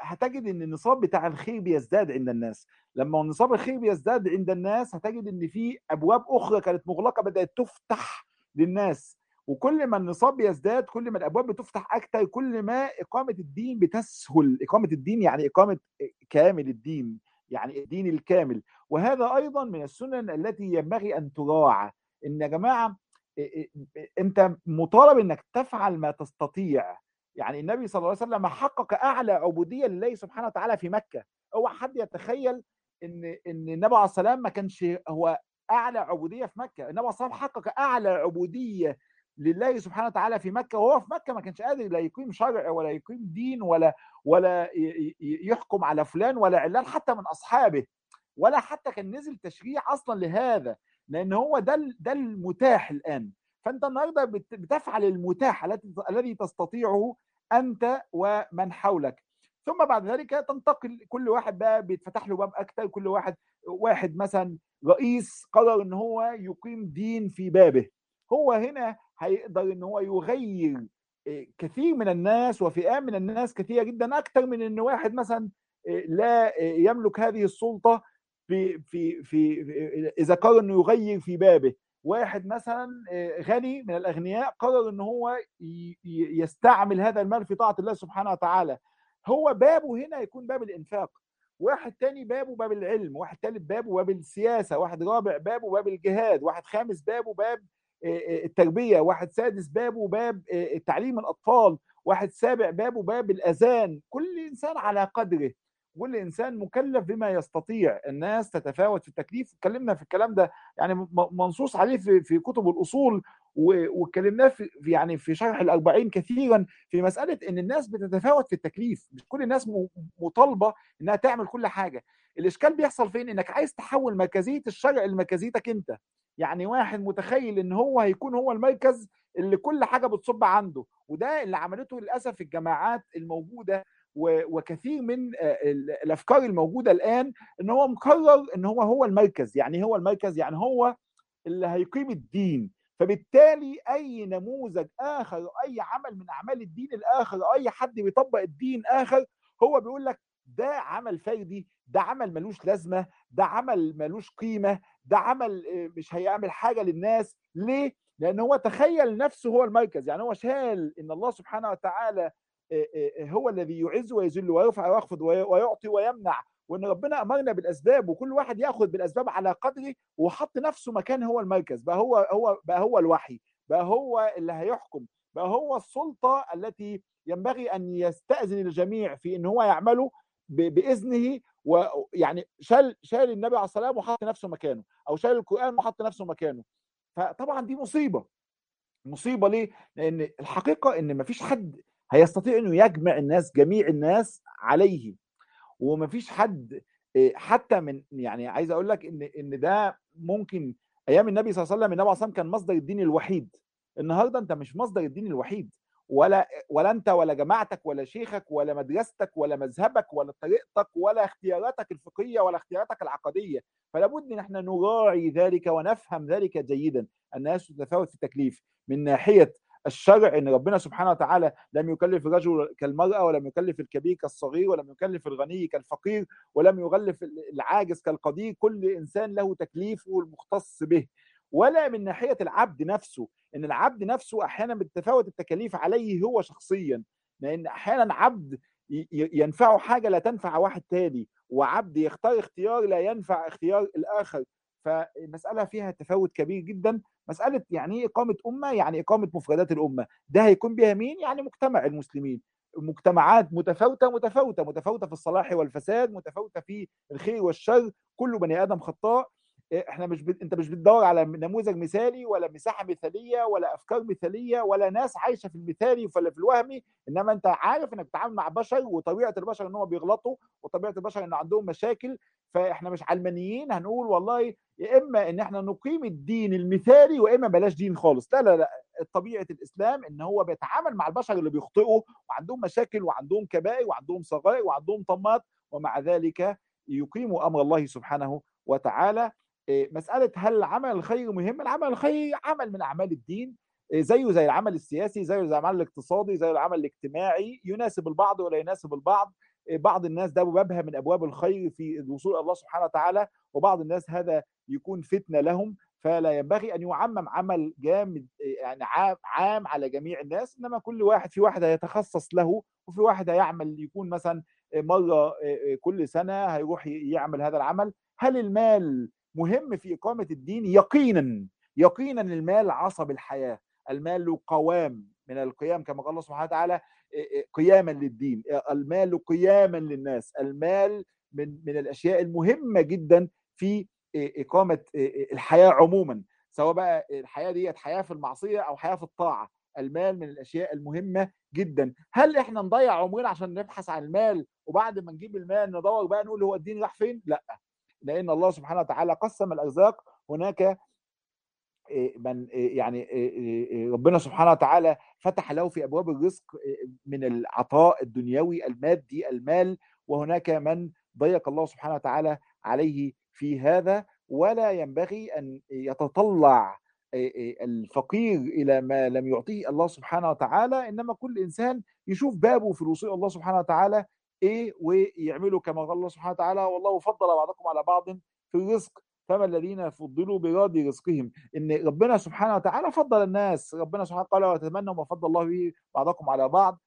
[SPEAKER 2] هتجد إن النصاب بتاع الخير بيزداد عند الناس. لما نصاب الخير بيزداد عند الناس هتجد إن في أبواب أخرى كانت مغلقة بدأت تفتح للناس. وكل ما النصاب بيزداد كل ما الأبواب بتفتح أكتر كل ما إقامة الدين بتسهل. إقامة الدين يعني إقامة كامل الدين يعني الدين الكامل. وهذا أيضا من السنن التي ينبغي أن تراعى. إن يا جماعة أنت مطالب إنك تفعل ما تستطيع. يعني النبي صلى الله عليه وسلم حقق أعلى عبودية لله سبحانه وتعالى في مكة. اوعى حد يتخيل إن إن النبي عليه السلام ما كانش هو أعلى عبودية في مكة؟ النبي عليه السلام حقق أعلى عبودية لله سبحانه وتعالى في مكة وهو في مكة ما كانش قادر لا يقيم شرع ولا يقيم دين ولا ولا يحكم على فلان ولا علان حتى من أصحابه ولا حتى كان نزل تشريع أصلا لهذا لأن هو ده ده المتاح الآن. فأنت النهارده بت- بتفعل المتاح الذي تستطيعه أنت ومن حولك. ثم بعد ذلك تنتقل كل واحد بقى بيتفتح له باب أكتر كل واحد واحد مثلا رئيس قرر إن هو يقيم دين في بابه. هو هنا هيقدر إن هو يغير إيه، كثير من الناس وفئات من الناس كثيرة جدا أكثر من إن واحد مثلا إيه، لا إيه، يملك هذه السلطة في في في إذا قرر إنه يغير في بابه. واحد مثلا غني من الأغنياء قرر إن هو يستعمل هذا المال في طاعة الله سبحانه وتعالى. هو بابه هنا يكون باب الإنفاق. واحد تاني بابه باب العلم واحد تالت بابه باب السياسة واحد رابع بابه باب الجهاد واحد خامس بابه باب التربية واحد سادس بابه باب تعليم الأطفال واحد سابع بابه باب الأذان. كل إنسان على قدره. كل إنسان مكلف بما يستطيع. الناس تتفاوت في التكليف. اتكلمنا في الكلام ده يعني منصوص عليه في كتب الأصول واتكلمناه في يعني في شرح الأربعين كثيرا في مسألة إن الناس بتتفاوت في التكليف. مش كل الناس م- مطالبة إنها تعمل كل حاجة. الإشكال بيحصل فين؟ إنك عايز تحول مركزية الشرع لمركزيتك أنت. يعني واحد متخيل إن هو هيكون هو المركز اللي كل حاجة بتصب عنده وده اللي عملته للأسف الجماعات الموجودة وكثير من آه، ال- الأفكار الموجودة الآن إن هو مقرر إن هو هو المركز. يعني هو المركز؟ يعني هو اللي هيقيم الدين. فبالتالي أي نموذج آخر أي عمل من أعمال الدين الآخر أي حد بيطبق الدين آخر هو بيقول لك ده عمل فردي ده عمل ملوش لازمة ده عمل ملوش قيمة ده عمل آه، مش هيعمل حاجة للناس. ليه؟ لأن هو تخيل نفسه هو المركز. يعني هو شال إن الله سبحانه وتعالى آه، آه، هو الذي يعز ويذل ويرفع ويخفض وي- ويعطي ويمنع وإن ربنا أمرنا بالأسباب وكل واحد يأخذ بالأسباب على قدره وحط نفسه مكان هو المركز. بقى هو هو بقى هو الوحي بقى هو اللي هيحكم بقى هو السلطة التي ينبغي أن يستأذن الجميع في إن هو يعمله بإذنه ويعني شال شال النبي عليه الصلاة والسلام وحط نفسه مكانه أو شال القرآن وحط نفسه مكانه. فطبعا دي مصيبة. مصيبة ليه؟ لأن الحقيقة إن مفيش حد هيستطيع إنه يجمع الناس جميع الناس عليه. ومفيش حد إيه، حتى من يعني عايز أقول لك إن إن ده ممكن أيام النبي صلى الله عليه وسلم النبي عليه الصلاة والسلام كان مصدر الدين الوحيد. النهارده أنت مش مصدر الدين الوحيد. ولا ولا انت ولا جماعتك ولا شيخك ولا مدرستك ولا مذهبك ولا طريقتك ولا اختياراتك الفقهية ولا اختياراتك العقدية. فلا بد إن إحنا نراعي ذلك ونفهم ذلك جيدا. الناس تتفاوت في التكليف. من ناحية الشرع إن ربنا سبحانه وتعالى لم يكلف الرجل كالمرأة ولم يكلف الكبير كالصغير ولم يكلف الغني كالفقير ولم يغلف العاجز كالقدير. كل إنسان له تكليفه المختص به. ولا من ناحية العبد نفسه. إن العبد نفسه أحيانا بتتفاوت التكاليف عليه هو شخصيا لأن أحيانا عبد ينفعه حاجة لا تنفع واحد تاني وعبد يختار اختيار لا ينفع اختيار الآخر. فالمساله فيها تفاوت كبير جدا. مسألة يعني إيه إقامة أمة؟ يعني إقامة مفردات الأمة. ده هيكون بها مين؟ يعني مجتمع المسلمين. مجتمعات متفاوتة متفاوتة متفاوتة في الصلاح والفساد متفاوتة في الخير والشر. كل بني آدم خطاء. إحنا مش بت... أنت مش بتدور على نموذج مثالي ولا مساحة مثالية ولا أفكار مثالية ولا ناس عايشة في المثالي ولا في الوهمي إنما أنت عارف إنك بتتعامل مع بشر وطبيعة البشر إن هم بيغلطوا وطبيعة البشر إن عندهم مشاكل فإحنا مش علمانيين هنقول والله يا إما إن إحنا نقيم الدين المثالي واما بلاش دين خالص. لا لا لا طبيعة الإسلام إن هو بيتعامل مع البشر اللي بيخطئوا وعندهم مشاكل وعندهم كبائر وعندهم صغائر وعندهم طمات ومع ذلك يقيموا أمر الله سبحانه وتعالى مسألة هل عمل الخير مهم؟ العمل الخير عمل من أعمال الدين زيه زي العمل السياسي زيه زي العمل الاقتصادي زي العمل الاجتماعي يناسب البعض ولا يناسب البعض. بعض الناس ده بابها من أبواب الخير في الوصول إلى الله سبحانه وتعالى وبعض الناس هذا يكون فتنة لهم. فلا ينبغي أن يعمم عمل جامد يعني عام, عام على جميع الناس إنما كل واحد في واحد هيتخصص له وفي واحد هيعمل يكون مثلا مرة كل سنة هيروح يعمل هذا العمل. هل المال مهم في إقامة الدين يقينا يقينا المال عصب الحياة. المال قوام من القيام كما قال الله سبحانه وتعالى قياما للدين. المال قياما للناس. المال من من الأشياء المهمة جدا في إقامة الحياة عموما. سواء بقى الحياة ديت حياة في المعصية أو حياة في الطاعة. المال من الأشياء المهمة جدا. هل إحنا نضيع عمرنا عشان نبحث عن المال وبعد ما نجيب المال ندور بقى نقول هو الدين راح فين؟ لأ. لأن الله سبحانه وتعالى قسم الأرزاق هناك من يعني ربنا سبحانه وتعالى فتح له في أبواب الرزق من العطاء الدنيوي المادي المال وهناك من ضيق الله سبحانه وتعالى عليه في هذا. ولا ينبغي أن يتطلع الفقير إلى ما لم يعطيه الله سبحانه وتعالى إنما كل إنسان يشوف بابه في الوصول الله سبحانه وتعالى إيه ويعملوا كما قال الله سبحانه وتعالى والله فضل بعضكم على بعض في الرزق فما الذين فضلوا براد رزقهم. إن ربنا سبحانه وتعالى فضل الناس ربنا سبحانه وتعالى وتمنوا ما فضل الله به بعضكم على بعض.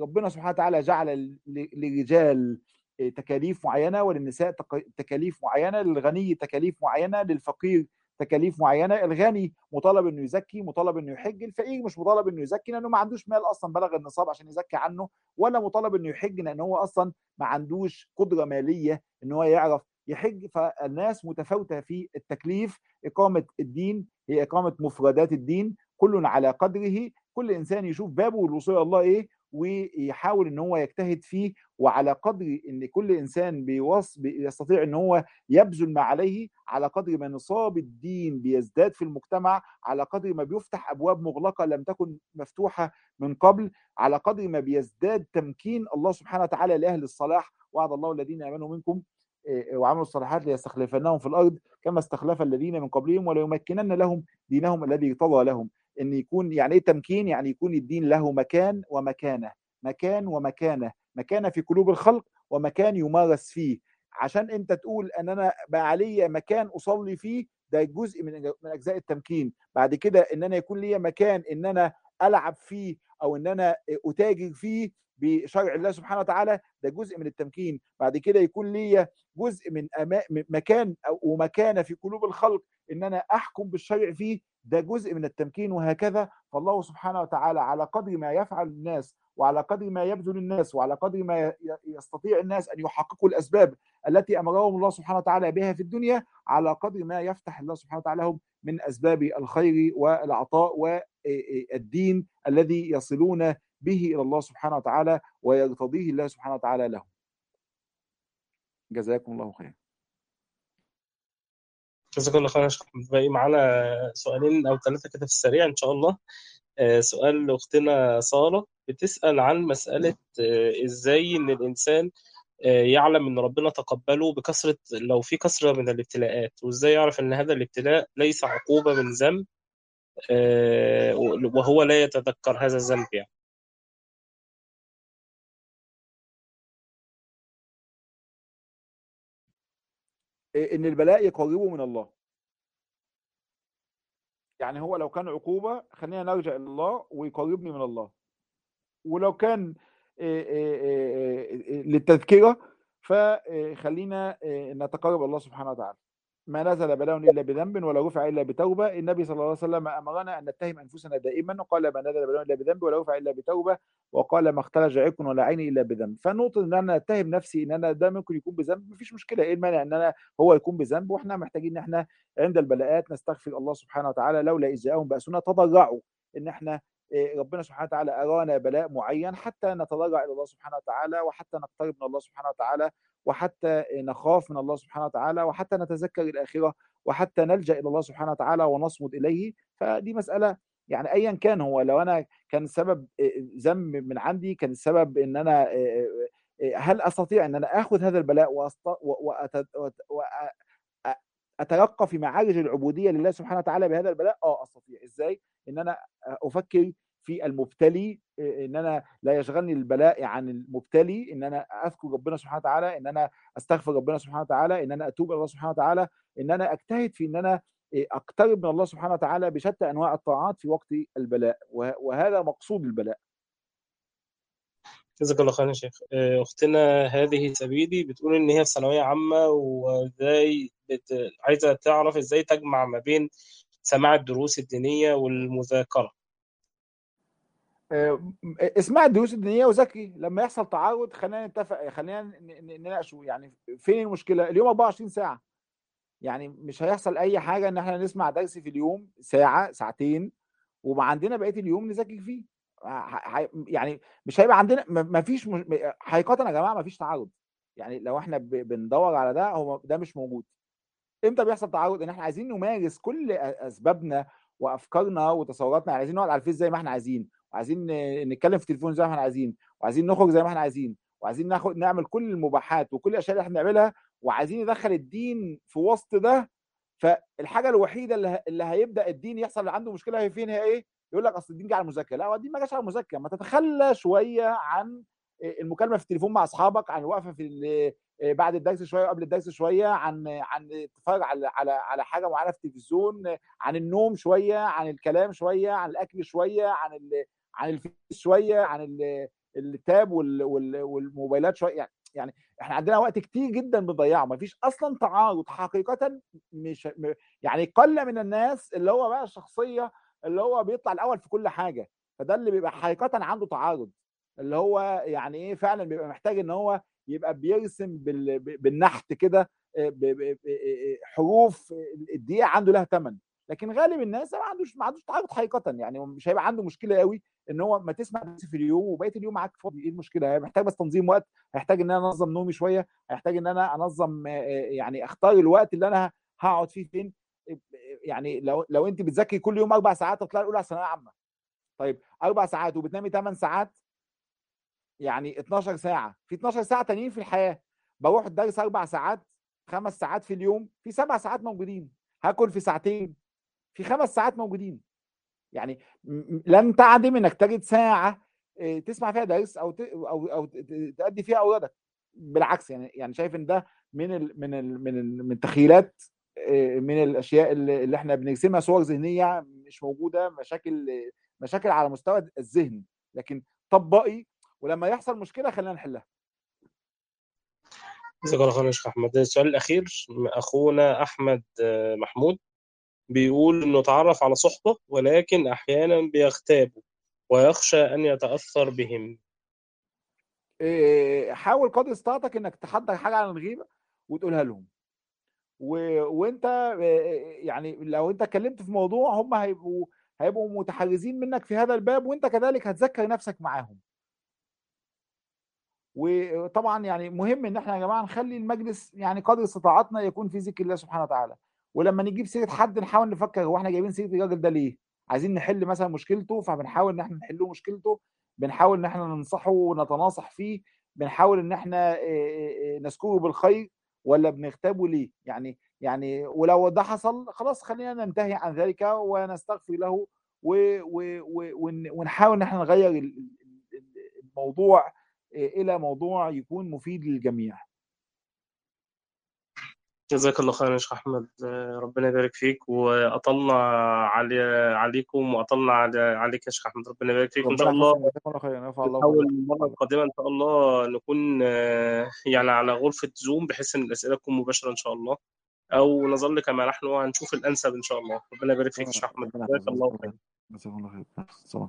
[SPEAKER 2] ربنا سبحانه وتعالى جعل للرجال تكاليف معينة وللنساء تكاليف معينة للغني تكاليف معينة للفقير تكاليف معينة الغني مطالب إنه يزكي مطالب إنه يحج الفقير مش مطالب إنه يزكي لأنه ما عندوش مال أصلا بلغ النصاب عشان يزكي عنه ولا مطالب إنه يحج لأن هو أصلا ما عندوش قدرة مالية إن هو يعرف يحج. فالناس متفاوتة في التكليف إقامة الدين هي إقامة مفردات الدين كل على قدره كل إنسان يشوف بابه الوصول إلى الله إيه؟ ويحاول إن هو يجتهد فيه وعلى قدر إن كل إنسان بيوص يستطيع إن هو يبذل ما عليه على قدر ما نصاب الدين بيزداد في المجتمع على قدر ما بيفتح أبواب مغلقة لم تكن مفتوحة من قبل على قدر ما بيزداد تمكين الله سبحانه وتعالى لأهل الصلاح وعد الله الذين آمنوا منكم وعملوا الصالحات ليستخلفنهم في الأرض كما استخلف الذين من قبلهم وليمكنن لهم دينهم الذي ارتضى لهم. إن يكون يعني إيه تمكين؟ يعني يكون الدين له مكان ومكانة مكان ومكانة مكانه في قلوب الخلق ومكان يمارس فيه. عشان أنت تقول إن أنا بقى علي مكان أصلي فيه ده جزء من من أجزاء التمكين. بعد كده إن أنا يكون لي مكان إن أنا ألعب فيه أو إن أنا أتاجر فيه بشرع الله سبحانه وتعالى ده جزء من التمكين. بعد كده يكون لي جزء من أما... مكان ومكانة في قلوب الخلق إن أنا أحكم بالشرع فيه ده جزء من التمكين وهكذا. فالله سبحانه وتعالى على قدر ما يفعل الناس وعلى قدر ما يبذل الناس وعلى قدر ما يستطيع الناس أن يحققوا الأسباب التي أمرهم الله سبحانه وتعالى بها في الدنيا على قدر ما يفتح الله سبحانه وتعالى لهم من أسباب الخير والعطاء والدين الذي يصلون به إلى الله سبحانه وتعالى ويرتضيه الله سبحانه وتعالى لهم. جزاكم الله خيرا.
[SPEAKER 3] جزاك الله خير يا باقي معانا سؤالين أو ثلاثة كده في السريع إن شاء الله سؤال لأختنا سارة بتسأل عن مسألة إزاي إن الإنسان يعلم إن ربنا تقبله بكثرة لو في كثرة من الابتلاءات وإزاي يعرف إن هذا الابتلاء ليس عقوبة من ذنب وهو لا يتذكر هذا الذنب يعني
[SPEAKER 2] إن البلاء يقربه من الله. يعني هو لو كان عقوبة خلينا نرجع إلى الله ويقربني من الله. ولو كان للتذكرة فخلينا نتقرب الله سبحانه وتعالى. ما نزل بلاء إلا بذنب ولا رفع إلا بتوبة. النبي صلى الله عليه وسلم أمرنا أن نتهم أنفسنا دائما. وقال ما نزل بلاء إلا بذنب ولا رفع إلا بتوبة. وقال ما اختلج عرق ولا عين إلا بذنب. فنقطة إن أنا أتهم نفسي إن أنا ده ممكن يكون بذنب مفيش مشكلة. إيه المانع إن أنا هو يكون بذنب؟ وإحنا محتاجين إن إحنا عند البلاءات نستغفر الله سبحانه وتعالى. لولا إذ جاءهم بأسنا تضرعوا إن إحنا ربنا سبحانه وتعالى أرانا بلاء معين حتى نتضرع إلى الله سبحانه وتعالى وحتى نقترب من الله سبحانه وتعالى وحتى نخاف من الله سبحانه وتعالى وحتى نتذكر الآخرة وحتى نلجأ إلى الله سبحانه وتعالى ونصمد إليه. فدي مسألة يعني ايا كان هو لو أنا كان السبب ذنب من عندي كان السبب إن أنا هل أستطيع إن أنا آخذ هذا البلاء واترقى في معارج العبودية لله سبحانه وتعالى بهذا البلاء؟ آه أستطيع. إزاي؟ إن أنا أفكر في المبتلي إن أنا لا يشغلني البلاء عن المبتلي إن أنا أذكر ربنا سبحانه وتعالى إن أنا أستغفر ربنا سبحانه وتعالى إن أنا أتوب إلى الله سبحانه وتعالى إن أنا أجتهد في إن أنا أقترب من الله سبحانه وتعالى بشتى أنواع الطاعات في وقت البلاء وهذا مقصود البلاء.
[SPEAKER 3] جزاك الله خير يا شيخ. أختنا هذه سبيلي بتقول إن هي في ثانوية عامة وإزاي بت... عايزة تعرف إزاي تجمع ما بين سماع الدروس الدينية والمذاكرة.
[SPEAKER 2] اسمع الدروس الدينية وذاكري. لما يحصل تعارض خلينا نتفق خلينا نناقشه. يعني فين المشكلة؟ اليوم 24 ساعة. يعني مش هيحصل أي حاجة إن إحنا نسمع درس في اليوم ساعة ساعتين وما عندنا بقية اليوم نذاكر فيه. يعني مش هيبقى عندنا ما فيش حقيقة يا جماعة ما فيش تعارض يعني لو إحنا بندور على ده هو ده مش موجود. إمتى بيحصل تعارض ان إحنا عايزين نمارس كل أسبابنا وأفكارنا وتصوراتنا عايزين نقعد على الفيس زي ما إحنا عايزين وعايزين نتكلم في التليفون زي ما إحنا عايزين وعايزين نخرج زي ما إحنا عايزين وعايزين ناخد نعمل كل المباحات وكل الأشياء اللي إحنا بنعملها وعايزين ندخل الدين في وسط ده. فالحاجة الوحيدة اللي, اللي هيبدأ الدين يحصل اللي عنده مشكلة هي فين؟ هي إيه؟ يقول لك أصل الدين جه على المذاكرة. لا هو الدين ما جاش على المذاكرة. ما تتخلى شوية عن المكالمة في التليفون مع أصحابك عن الوقفة في بعد الدرس شوية وقبل الدرس شوية عن عن تتفرج على على على حاجة معينة في التلفزيون عن النوم شوية عن الكلام شوية عن الأكل شوية عن ال... عن الفيس شوية عن التاب والموبايلات شوية يعني يعني إحنا عندنا وقت كتير جدا بنضيعه مفيش أصلا تعارض حقيقه مش يعني قل من الناس اللي هو بقى الشخصية اللي هو بيطلع الأول في كل حاجة فده اللي بيبقى حقيقه عنده تعارض اللي هو يعني إيه فعلا بيبقى محتاج إن هو يبقى بيرسم بالنحت كده آه، ب- ب- حروف الدقيقة عنده لها ثمن لكن غالب الناس ما عندوش ما عندوش تعارض حقيقه. يعني مش هيبقى عنده مشكلة قوي إن هو ما تسمع بس في اليوم وبقية اليوم معاك فاضي. إيه المشكلة؟ محتاج بس تنظيم وقت هيحتاج إن أنا أنظم نومي شوية هيحتاج إن أنا أنظم آه، آه، يعني أختار الوقت اللي أنا هقعد فيه فين. يعني لو لو أنت بتذاكري كل يوم أربع ساعات هتطلعي الأولى على الثانويه عامة. طيب أربع ساعات وبتنامي 8 ساعات يعني 12 ساعة في 12 ساعة تانيين في الحياة. بروح الدرس أربع ساعات خمس ساعات في اليوم في سبع ساعات موجودين. هاكل في ساعتين في خمس ساعات موجودين. يعني لن تعدم إنك تجد ساعة آه، تسمع فيها درس أو أو أو ت- ت- تأدي فيها أولادك. بالعكس يعني يعني شايف إن ده من ال من ال من ال من التخيلات آه، من الأشياء اللي إحنا بنرسمها صور ذهنية مش موجودة مشاكل مشاكل على مستوى الذهن. لكن طبقي ولما يحصل مشكلة خلينا نحلها.
[SPEAKER 3] جزاك الله خير يا شيخ أحمد. السؤال الأخير أخونا أحمد آه، محمود بيقول إنه تعرف على صحبة ولكن أحيانا بيغتابوا ويخشى أن يتأثر بهم.
[SPEAKER 2] إيه، حاول قدر استطاعتك إنك تحضر حاجة عن الغيبة وتقولها لهم. و... وأنت إيه، يعني لو أنت اتكلمت في موضوع هم هيبقوا هيبقوا متحرزين منك في هذا الباب وأنت كذلك هتذكر نفسك معاهم. وطبعا يعني مهم إن إحنا يا جماعة نخلي المجلس يعني قدر استطاعتنا يكون في ذكر الله سبحانه وتعالى. ولما نجيب سيرة حد نحاول نفكر هو إحنا جايبين سيرة الراجل ده ليه؟ عايزين نحل مثلا مشكلته فبنحاول إن إحنا نحل له مشكلته بنحاول إن إحنا ننصحه ونتناصح فيه بنحاول إن إحنا إيه، إيه، نذكره بالخير ولا بنغتابه ليه؟ يعني يعني ولو ده حصل خلاص خلينا ننتهي عن ذلك ونستغفر له و- و- و- ون- ونحاول إن إحنا نغير ال- ال- ال- الموضوع إلى موضوع يكون مفيد للجميع.
[SPEAKER 3] جزاك الله خير يا شيخ أحمد. آه، ربنا يبارك فيك واطلنا علي عليكم واطلنا على عليك يا شيخ أحمد. ربنا يبارك فيك وإن شاء الله
[SPEAKER 2] خيرا قدرك.
[SPEAKER 3] المرة القادمة إن شاء الله نكون آه، يعني على غرفة زوم بحيث إن الأسئلة تكون مباشرة إن شاء الله أو نظل كما نحن وهنشوف الأنسب إن شاء الله. ربنا يبارك فيك يا شيخ
[SPEAKER 2] أحمد.
[SPEAKER 3] جزاك. الله خير
[SPEAKER 2] جزاكم الله خير.